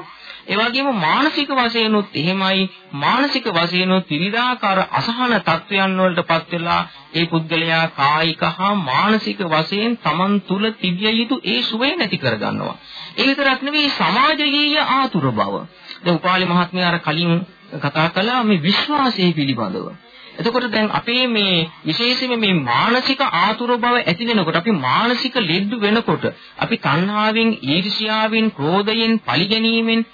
ඒ වගේම මානසික වශයෙන් උත් එහෙමයි මානසික වශයෙන් උත් විවිධාකාර අසහන තත්වයන් වලටපත් වෙලා ඒ පුද්ගලයා කායික හා මානසික වශයෙන් Taman තුල තිබිය යුතු ඒ සුවය නැති කරගන්නවා. ඒ විතරක් නෙවෙයි සමාජීය ආතුර බව. දැන් උපාලි මහත්මයා අර කලින් කතා කළා මේ විශ්වාසය පිළිබඳව. එතකොට දැන් අපේ මේ විශේෂයෙන්ම මේ මානසික ආතුර බව ඇති වෙනකොට අපි මානසික ලෙඩ වෙනකොට අපි තණ්හාවෙන් ඊර්ෂ්‍යාවෙන් ක්‍රෝධයෙන් පරිගැනීමෙන්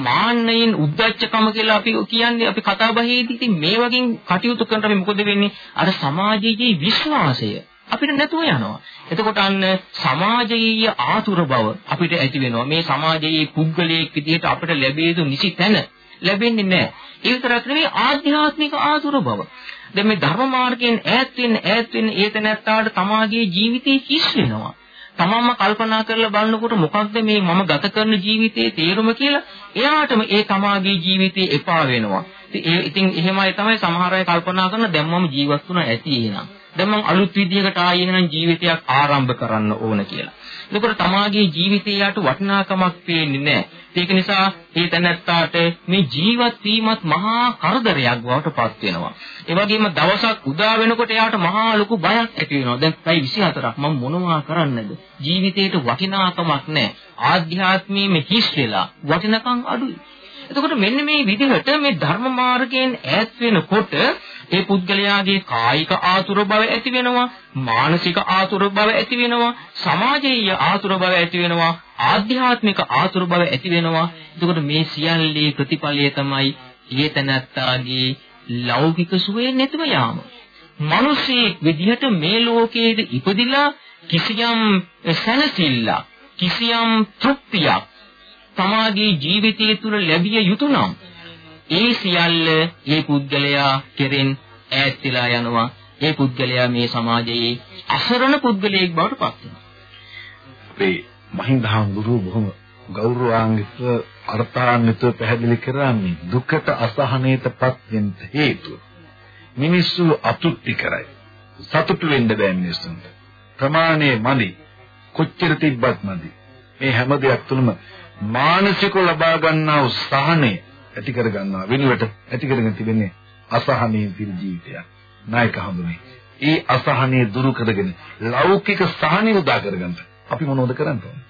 මාන්නයෙන් උද්දච්චකම කියලා අපි කියන්නේ අපි කතා බහේදී ඉතින් මේ වගේ කටයුතු කරනකොට අපි මොකද වෙන්නේ අර සමාජයේ විශ්වාසය අපිට නැතුව යනවා. එතකොට අන්න සමාජීය ආතුර බව අපිට ඇති වෙනවා. මේ සමාජයේ පුද්ගලයෙක් විදිහට අපිට ලැබෙ යුතු නිසි තැන ලැබෙන්නේ නැහැ. ඒ විතරක් නෙවෙයි ආධ්‍යාත්මික ආතුර බව. දැන් මේ ධර්ම මාර්ගයෙන් ඈත් වෙන්න ඈත් වෙන්න ඒ තැනත්තාට තමාගේ ජීවිතේ කිස් වෙනවා. තමන්ම කල්පනා කරලා බලනකොට මොකක්ද මේ මම ගත කරන ජීවිතයේ තේරුම කියලා එයාටම ඒ තමාගේ ජීවිතේ එපා වෙනවා. ඉතින් එහෙමයි තමයි සමහර අය කල්පනා කරන දැන් මම ජීවත් වුණා ඇති එහෙනම්. දැන් මම අලුත් විදියකට ආයෙ එහෙනම් ජීවිතයක් ආරම්භ කරන්න ඕන කියලා. එතකොට තමාගේ ජීවිතයට වටිනාකමක් පේන්නේ නැහැ. ඒක නිසා ඒ තැනැත්තාට මේ ජීවත් වීමත් මහා කරදරයක් බවට පත් වෙනවා. ඒ වගේම දවසක් උදා වෙනකොට එයාට මහා ලොකු බයක් ඇති වෙනවා. දැන් පැය 24ක් මම මොනවා කරන්නද? ජීවිතේට වටිනාකමක් නැහැ. ආධ්‍යාත්මයේ මේ හිස් වෙලා වටිනකම් අඩුයි. එතකොට මෙන්න මේ විදිහට මේ ධර්ම මාර්ගයෙන් ඈත් වෙනකොට ඒ පුද්ගලයාගේ කායික ආතුර බව ඇති වෙනවා මානසික ආතුර බව ඇති වෙනවා සමාජීය ආතුර බව ඇති වෙනවා ආධ්‍යාත්මික ආතුර බව ඇති වෙනවා. එතකොට මේ සියල්ලේ ප්‍රතිඵලය තමයි ඊතනත්තාගේ ලෞකික සුවේ නැතිව යාම. මිනිසෙක් විදිහට මේ ලෝකයේ ඉපදිලා කිසියම් සැනසෙල්ලක් කිසියම් තෘප්තියක් තමාගේ ජීවිතය තුළ ලැබිය යුතු නම් ඒ සියල්ල ඒ පුද්ගලයා කෙරෙන් ඈත් වෙලා යනවා. ඒ පුද්ගලයා මේ සමාජයේ අසරණ පුද්ගලයෙක් බවට පත් වෙනවා. අපේ මහින්දහඳුරු බොහොම ගෞරවාන්විත අර්ථාන්විතව පැහැදිලි කරන්නේ දුකට අසහනයටපත් වෙන්න හේතුව. මිනිස්සු අතෘප්ති කරයි. සතුටු වෙන්න බෑ මිනිස්සුන්ට. ප්‍රමාණය මදි. කොච්චර තිබ්බත් මදි. මේ හැම දෙයක් තුළම මානසිකව ලබා ගන්නා උත්සාහනය ඇති කර ගන්නවා වෙනුවට ඇති කරගෙන තිබෙන්නේ අසහනයේ පිරි ජීවිතයක්. නායක හඳුනේ. ඒ අසහනය දුරු කරගෙන ලෞකික සහනය උදා කරගන්න අපි මොනවද කරන්න ඕනේ?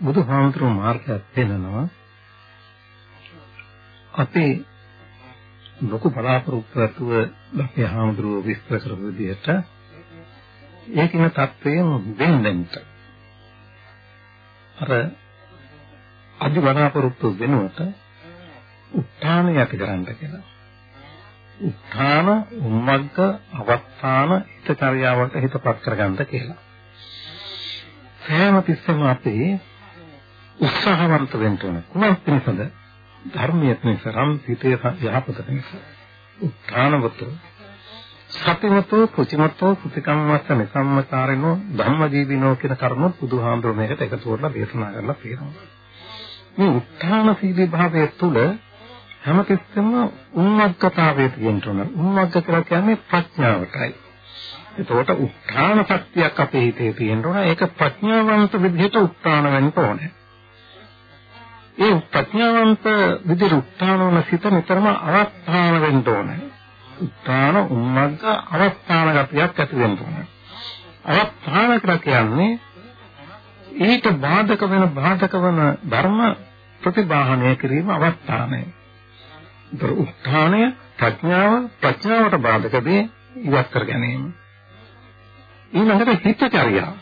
බුදුහාමුදුරුවෝ මාර්ගයක් දෙනවා අපේ ලොකු බලාපොරොත්තුව අපේ හාමුදුරුවෝ විස්තර කරපු විදිහට ඒකින தත්වයෙන් වෙන්නෙන්න අර අදි බලාපොරොත්තු වෙනුවට උත්හාන යටි කරන්න කියලා. උත්හාන උම්මග්ග අවස්ථාන හිතචර්යාවට හිතපත් කරගන්න කියලා. සෑම තිස්සම අපේ උත්සාහවන්ත වෙන්න ඕන. කුමක් පිණිසද? ධර්මයේ පිණිස රම් හිතේ යහපත පිණිස. උත්හානවතු සතිමතෝ පුචිමතෝ පුතිකම්මස්ස නිසම්මකාරිනෝ ධම්මජීවිනෝ කියන කරුණු බුදුහාමුදුරුවෝ මේකට එකතු කරලා දේශනා කරලා තියෙනවා. මේ උත්හාන සීලී භාවය තුළ හැමතිස්සෙම උන්මග්ගතාවය තියෙන්න ඕන. උන්මග්ග කියලා කියන්නේ ප්‍රඥාවටයි. එතකොට උත්හාන ශක්තියක් අපේ හිතේ තියෙන්න ඕන. ඒක ප්‍රඥාවන්ත විදිහට උත්හාන වෙන්න ඕනේ. ඒ ප්‍රඥාවන්ත විදිහට උත්හාන වන සිත නිතරම අවස්ථාන වෙන්න ඕනේ. උත්හාන උන්මග්ග අවස්ථාන ගතියක් ඇති වෙන්න ඕනේ. අවස්ථාන කියලා කියන්නේ ඊට බාධක වෙන බාධක වෙන ධර්ම ප්‍රතිබාහනය කිරීම අවස්ථානයි. ඒතර උත්හානය ප්‍රඥාව ප්‍රඥාවට බාධක දේ ඉවත් කර ගැනීම. ඊළඟට හිතචර්යාව.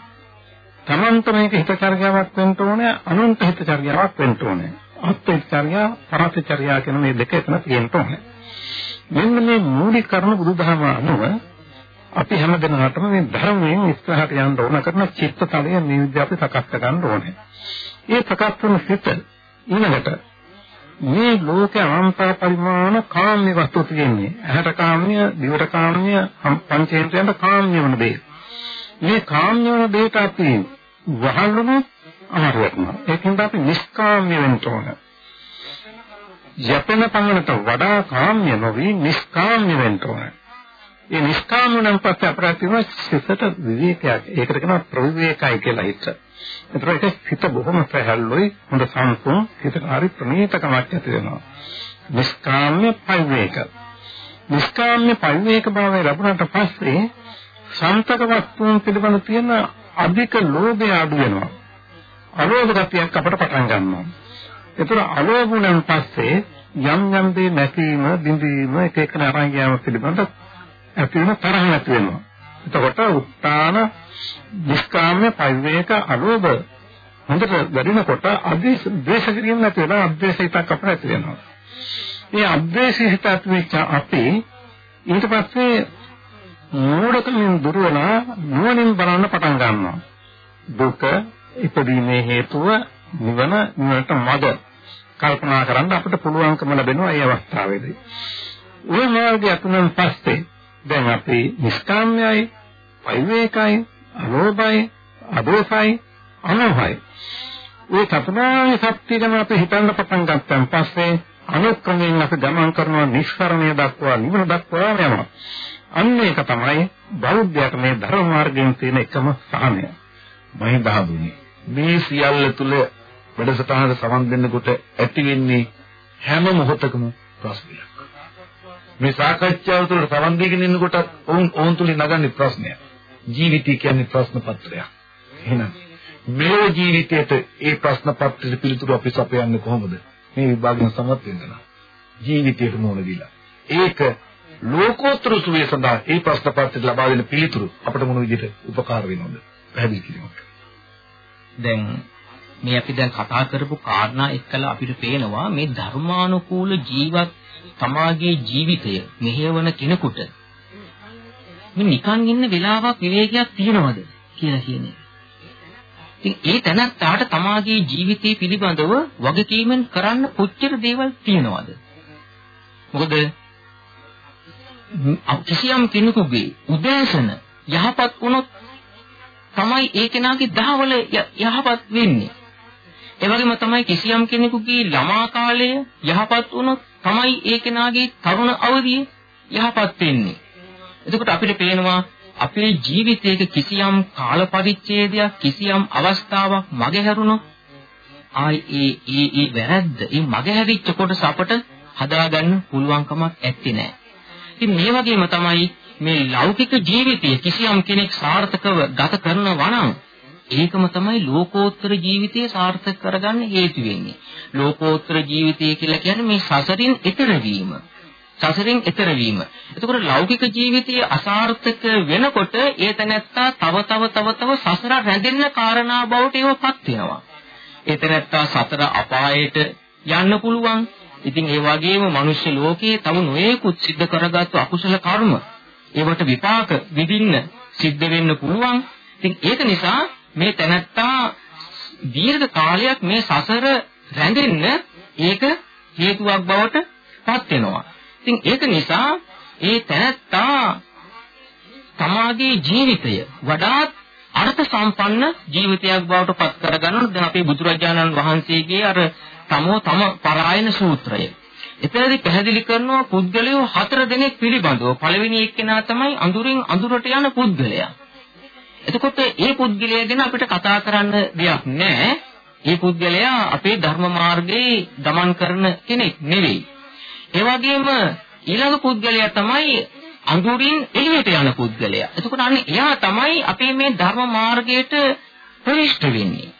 තමන්ට මේක හිතචර්යාවක් වෙන්න ඕනේ අනුන්ට හිතචර්යාවක් වෙන්න ඕනේ. අත්හිතචර්යා පරාතිචර්යා කියන මේ දෙක එතන තියෙන්න ඕනේ. මෙන්න මේ මූලික කරුණු බුදුදහම අනුව අපි හැමදෙනාටම මේ ධර්මයෙන් ඉස්සරහට යන්න ඕන කරන චිත්තතලය මේ විදිහට අපි සකස් කරගන්න ඕනේ. ඒ සකස් කරන සිත ඊළඟට මේ ලෝක අනන්ත පරිමාණ කාම්‍ය වස්තු තියෙන්නේ. ඇහැට කාම්‍ය, දිවට කාම්‍ය, පංචේන්ද්‍රයන්ට කාම්‍ය වන දේ. මේ කාම්‍ය වන දේට අපි වහලුණු අමාරුවක් නෑ. ඒකින්ද අපි නිෂ්කාම්‍ය වෙන්න ඕන. යපෙන පමණට වඩා කාම්‍ය නොවි නිෂ්කාම්‍ය වෙන්න ඕන. ඒ නිෂ්කාම නම් පස්සේ අපරාධ තියෙනවා සිතට විවේකයක්. ඒකට කියනවා ප්‍රවිවේකයි කියලා හිත. ඒතරට හිත බොහොම පැහැල්ලුයි හොඳ සංසුන් හිතට හරි ප්‍රණීතකමක් ඇති වෙනවා. නිෂ්කාම්‍ය පරිවේක. නිෂ්කාම්‍ය පරිවේක භාවය ලැබුණාට පස්සේ සම්තක වස්තුන් පිළිබඳ තියෙන අධික ලෝභය අඩු වෙනවා. අලෝභ ගතියක් අපට පටන් ගන්නවා. ඒතර අලෝභුණන් පස්සේ යම් යම් දේ නැතිවීම, බිඳීම, එක එක නරන් යාම පිළිබඳ ඇති වෙන තරහ නැති වෙනවා. එතකොට උත්තාන නිෂ්කාම්‍ය පරිවේක අලෝභ හොඳට වැඩිනකොට අධිශ ද්වේෂ කිරීම නැති වෙනවා අද්වේෂිතක් අපට ඇති වෙනවා. මේ අද්වේෂිත ඇතිවෙච්ච අපි ඊට පස්සේ මූලිකමින් දුර වෙලා නුවණින් බලන්න පටන් ගන්නවා. දුක ඉපදීමේ හේතුව නිවන නිවනට මඟ කල්පනා කරන්න අපිට පුළුවන්කම ලැබෙනවා මේ අවස්ථාවේදී. ওই මාර්ගය අතුනන් පස්සේ දැන් අපි නිෂ්කාම්‍යයි, පරිවේකයි, අලෝභයි, අදෝසයි, අනෝහයි. මේ චතුරාර්ය සත්‍ය ගැන අපි හිතන්න පටන් ගත්තන් පස්සේ අනුක්‍රමයෙන් අපි ගමන් කරනවා නිස්සරණය දක්වා නිවන දක්වා යනවා. අන්න ඒක තමයි බෞද්ධයාට මේ ධර්ම මාර්ගයෙන් තියෙන එකම සාහනය. මහි දහදුනේ මේ සියල්ල තුල වැඩසටහනට සමන් දෙන්නකොට ඇති වෙන්නේ හැම මොහොතකම ප්‍රශ්නයක්. මේ සාකච්ඡාව තුළ සමන් දීගෙන ඉන්නකොට ඔවුන් ඔවුන් තුලින් නගන්නේ ප්‍රශ්නයක්. ජීවිතය කියන්නේ ප්‍රශ්න පත්‍රයක්. එහෙනම් මේ ජීවිතයට ඒ ප්‍රශ්න පත්‍රෙට පිළිතුරු අපි සපයන්නේ කොහොමද? මේ විභාගයෙන් සමත් වෙන්න ජීවිතයට මොන දීලා. ඒක ලෝකෝත්තර සුවේ සඳහා ඒ ප්‍රශ්න පත්‍රයට ලබා දෙන පිළිතුරු අපට මොන විදිහට උපකාර වෙනවද? පැහැදිලි කිරීමක්. දැන් මේ අපි දැන් කතා කරපු කාරණා එක්කලා අපිට පේනවා මේ ධර්මානුකූල ජීවත් තමාගේ ජීවිතය මෙහෙවන කෙනෙකුට මේ නිකන් ඉන්න වෙලාවක් විවේකයක් තියනවද කියලා කියන්නේ. ඉතින් ඒ තැනත්තාට තමාගේ ජීවිතය පිළිබඳව වගකීමෙන් කරන්න කොච්චර දේවල් තියනවද? මොකද කිසියම් කෙනෙකුගේ උදෑසන යහපත් වුණොත් තමයි ඒ කෙනාගේ දහවල යහපත් වෙන්නේ. ඒ වගේම තමයි කිසියම් කෙනෙකුගේ ළමා කාලය යහපත් වුණොත් තමයි ඒ කෙනාගේ තරුණ අවදිය යහපත් වෙන්නේ. එතකොට අපිට පේනවා අපේ ජීවිතයක කිසියම් කාල පරිච්ඡේදයක් කිසියම් අවස්ථාවක් මගහැරුණොත් ආයි ඒ ඒ ඒ වැරද්ද ඒ මගහැරිච්ච කොටස අපට හදාගන්න පුළුවන් කමක් ඇත්තේ නැහැ. ඉතින් මේ වගේම තමයි මේ ලෞකික ජීවිතය කිසියම් කෙනෙක් සාර්ථකව ගත කරනවා නම් ඒකම තමයි ලෝකෝත්තර ජීවිතය සාර්ථක කරගන්න හේතු වෙන්නේ. ලෝකෝත්තර ජීවිතය කියලා කියන්නේ මේ සසරින් එතර වීම. සසරින් එතර වීම. එතකොට ලෞකික ජීවිතයේ අසාර්ථක වෙනකොට ඒ තැනැත්තා තව තව තව තව සසර රැඳෙන්න කාරණා බවට ඒවපත් වෙනවා. ඒ තැනැත්තා සතර අපායට යන්න පුළුවන්. ඉතින් ඒ වගේම මිනිස්සු ලෝකයේ තව නොයෙකුත් සිද්ධ කරගත්තු අකුසල කර්ම ඒවට විපාක විඳින්න සිද්ධ වෙන්න පුළුවන්. ඉතින් ඒක නිසා මේ තැනැත්තා දීර්ඝ කාලයක් මේ සසර රැඳෙන්න ඒක හේතුවක් බවට පත් වෙනවා. ඉතින් ඒක නිසා ඒ තැනැත්තා තමාගේ ජීවිතය වඩාත් අර්ථ සම්පන්න ජීවිතයක් බවට පත් කරගන්නවා. දැන් අපේ බුදුරජාණන් වහන්සේගේ අර තමෝ තම පරායන සූත්‍රය. එතනදී පැහැදිලි කරනවා පුද්ගලයෝ හතර දෙනෙක් පිළිබඳව. පළවෙනි එක්කෙනා තමයි අඳුරින් අඳුරට යන පුද්ගලයා. එතකොට ඒ පුද්ගලයා ගැන අපිට කතා කරන්න දෙයක් නැහැ. ඒ පුද්ගලයා අපේ ධර්ම මාර්ගයේ ගමන් කරන කෙනෙක් නෙවෙයි. ඒ වගේම ඊළඟ පුද්ගලයා තමයි අඳුරින් එළියට යන පුද්ගලයා. එතකොට අන්න එයා තමයි අපේ මේ ධර්ම මාර්ගයට ප්‍රවිෂ්ඨ වෙන්නේ.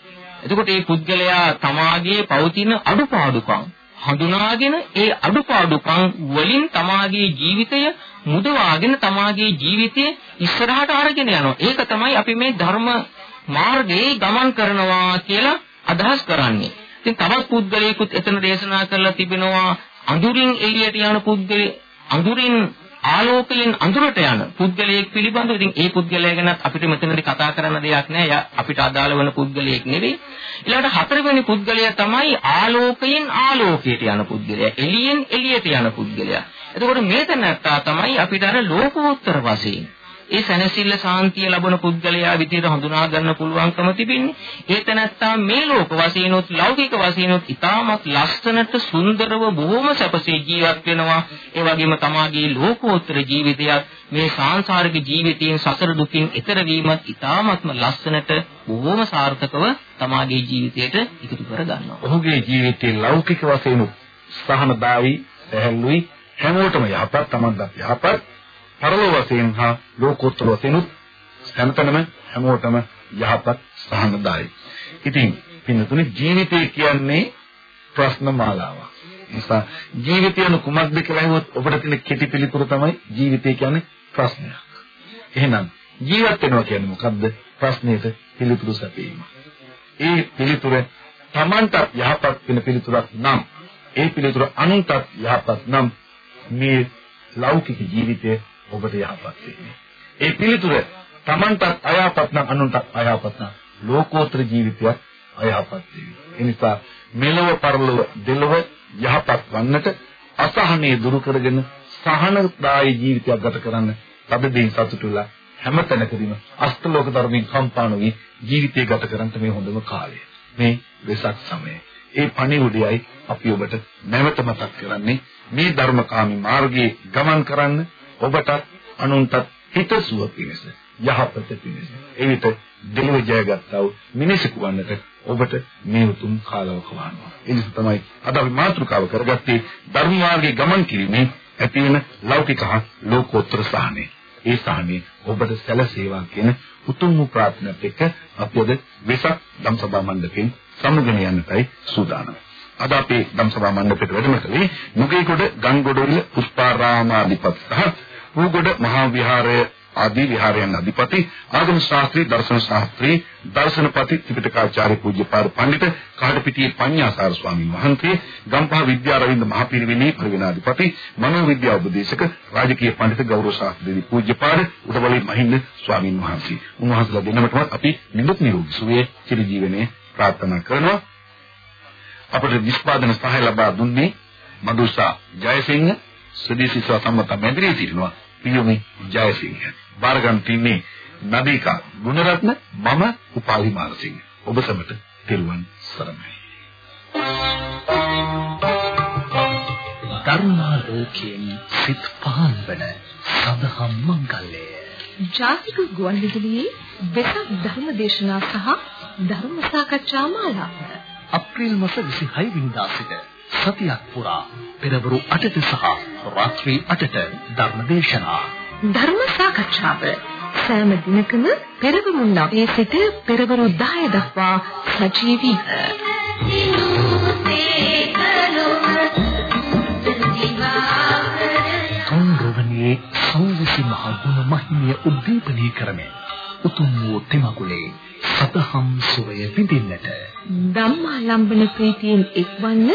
එතකොට මේ පුද්ගලයා තමාගේ පවතින අඩුපාඩුකම් හඳුනාගෙන ඒ අඩුපාඩුකම් වලින් තමාගේ ජීවිතය මුදවාගෙන තමාගේ ජීවිතය ඉස්සරහට අරගෙන යනවා. ඒක තමයි අපි මේ ධර්ම මාර්ගයේ ගමන් කරනවා කියලා අදහස් කරන්නේ. ඉතින් තවත් පුද්ගලයෙකුත් එතන දේශනා කරලා තිබෙනවා අඳුරින් එළියට යන පුද්ගලය අඳුරින් ආලෝකයෙන් අඳුරට යන පුද්ගලයෙක් පිළිබඳව ඉතින් ඒ පුද්ගලයා ගැන අපිට මෙතනදී කතා කරන්න දෙයක් නැහැ. එයා අපිට අදාළ වෙන පුද්ගලයෙක් නෙවෙයි. ඊළඟට හතරවෙනි පුද්ගලයා තමයි ආලෝකයෙන් ආලෝකයට යන පුද්ගලයා. එළියෙන් එළියට යන පුද්ගලයා. එතකොට මේ තැනත්තා තමයි අපිට අර ලෝකෝත්තර වශයෙන් ඒ සැනසෙල්ල සාන්තිය ලබන පුද්ගලයා විදිහට හඳුනා ගන්න පුළුවන්කම තිබෙන්නේ. ඒ තැනත්තා මේ ලෝක වශයෙන්ොත් ලෞකික වශයෙන්ොත් ඉතාමත් ලස්සනට සුන්දරව බොහොම සැපසේ ජීවත් වෙනවා. ඒ වගේම තමාගේ ලෝකෝත්තර ජීවිතයත් මේ සාංශාරික ජීවිතයෙන් සසර දුකින් එතර වීමත් ඉතාමත්ම ලස්සනට බොහොම සාර්ථකව තමාගේ ජීවිතයට එකතු කර ගන්නවා. ඔහුගේ ජීවිතයේ ලෞකික වශයෙන් සහනදායි, පැහැල්ලුයි හැමෝටම යහපත්, තමන්ට යහපත් පරලෝ වශයෙන් හා ලෝකෝත්තර වශයෙන් හැමතැනම හැමෝටම යහපත් සහනදායි. ඉතින් පින්නතුනේ ජීවිතය කියන්නේ ප්‍රශ්න මාලාවක්. නිසා ජීවිතය anu කුමක්ද කියලා අහුවොත් ඔබට තියෙන කෙටි පිළිතුර තමයි ජීවිතය කියන්නේ ප්‍රශ්නයක්. එහෙනම් ජීවත් වෙනවා කියන්නේ මොකද්ද? ප්‍රශ්නෙට පිළිතුරු සැපීම. ඒ පිළිතුර Tamanට යහපත් වෙන පිළිතුරක් නම් ඒ පිළිතුර අනුන්ට යහපත් නම් මේ ලෞකික ජීවිතය ඔබට යහපත් වෙන්නේ. ඒ පිළිතුර Tamanටත් අයහපත් නම් අනුන්ටත් අයහපත් නම් ලෝකෝත්තර ජීවිතයක් අයහපත් වෙවි. ඒ නිසා මෙලොව පරලොව දෙලොව යහපත් වන්නට අසහනය දුරු කරගෙන සහනදායී ජීවිතයක් ගත කරන්න තදදී සතුටුලා හැම තැනකදීම අෂ්ටලෝක ධර්මයෙන් කම්පාණ වී ජීවිතය ගත කරන්න මේ හොඳම කාලය. මේ වෙසක් සමය. ඒ පණිවුඩයයි අපි ඔබට නැවත මතක් කරන්නේ මේ ධර්මකාමී මාර්ගයේ ගමන් කරන්න ඔබටත් අනුන්ටත් හිතසුව පිණිස යහපත පිණිස. එවිට දෙලොව ජයගත්තා වූ මිනිසෙකු වන්නට ඔබට මේ උතුම් කාලවක වහනවා ඒ නිසා තමයි අද අපි මාතෘකාව කරගත්තේ ධර්ම මාර්ගයේ ගමන් කිරීමේ ඇති වෙන ලෞකික හා ලෝකෝත්තර සාහනේ ඒ සාහනේ ඔබට සැලසේවා කියන උතුම් වූ ප්‍රාර්ථනාවත් එක්ක අපි අද වෙසක් ධම්සභා මණ්ඩපයෙන් සමුගෙන යන්නටයි සූදානම්. අද අපේ ධම්සභා මණ්ඩපයට වැඩම කළේ මුගේගොඩ ගංගොඩවිල පුෂ්පාරාමාධිපති සහ පූගොඩ මහා විහාරය ආදී විහාරයන් අධිපති ආගම ශාස්ත්‍රී දර්ශන ශාස්ත්‍රී දර්ශනපති ත්‍රිපිටකාචාර්ය පූජ්‍යපාද පඬිත කාඩපිටියේ පඤ්ඤාසාර ස්වාමීන් වහන්සේ ගම්පහ විද්‍යාරවින්ද මහපිරිවෙනේ පරිවිනාධිපති මනෝ විද්‍යා උපදේශක රාජකීය පඬිත ගෞරව ශාස්ත්‍රී පූජ්‍යපාද උඩවලේ මහින්ද ස්වාමීන් වහන්සේ. උන්වහන්සේලා දෙනමටම අපි නිදුක් නිරෝගී සුවය චිරජීවනයේ ප්‍රාර්ථනා කරනවා. අපට නිෂ්පාදන සහාය ලබා දුන්නේ මදුසා ජයසිංහ ස්වදේශී සම්මත මැදිරියේ සිටිනවා පියුමි ජයසිංහ. බාරගම් තින්නේ නදීකා ගුණරත්න මම උපාලි මානසිංහ. ඔබ සමට තෙරුවන් සරණයි. කරුණා ලෝකයෙන් සිත් පහන් වන සදහම් මංගල්‍යය. ජාතික ගුවන්විදුලියේ වෙසක් ධර්ම දේශනා සහ ධර්ම සාකච්ඡා මාලාව. අප්‍රේල් මාස 26 වෙනිදා සිට සතියක් පුරා පෙරවරු 8ට සහ රාත්‍රී 8ට ධර්ම දේශනා. ධර්ම සාකච්ඡාව සෑම දිනකම පෙරවරු 9 සිට පෙරවරු 10 දක්වා සජීවීව. තොන්රුවනේ සෞවිසි මහ ගුණ මහිමිය උද්දීපනය කරමින් උතුම් වූ තෙමගුලේ සතහම් සුවය විඳින්නට ධම්මාලම්බන ප්‍රීතියෙන් එක්වන්න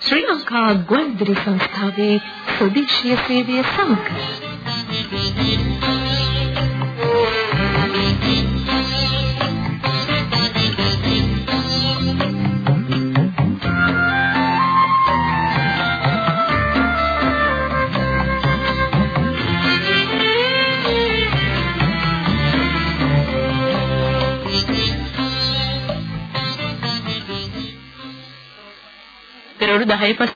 ශ්‍රී ලංකා ගුවන්විදුලි සංස්ථාවේ ස්වදේශීය සේවය සමග පෙරවරු 10 පසු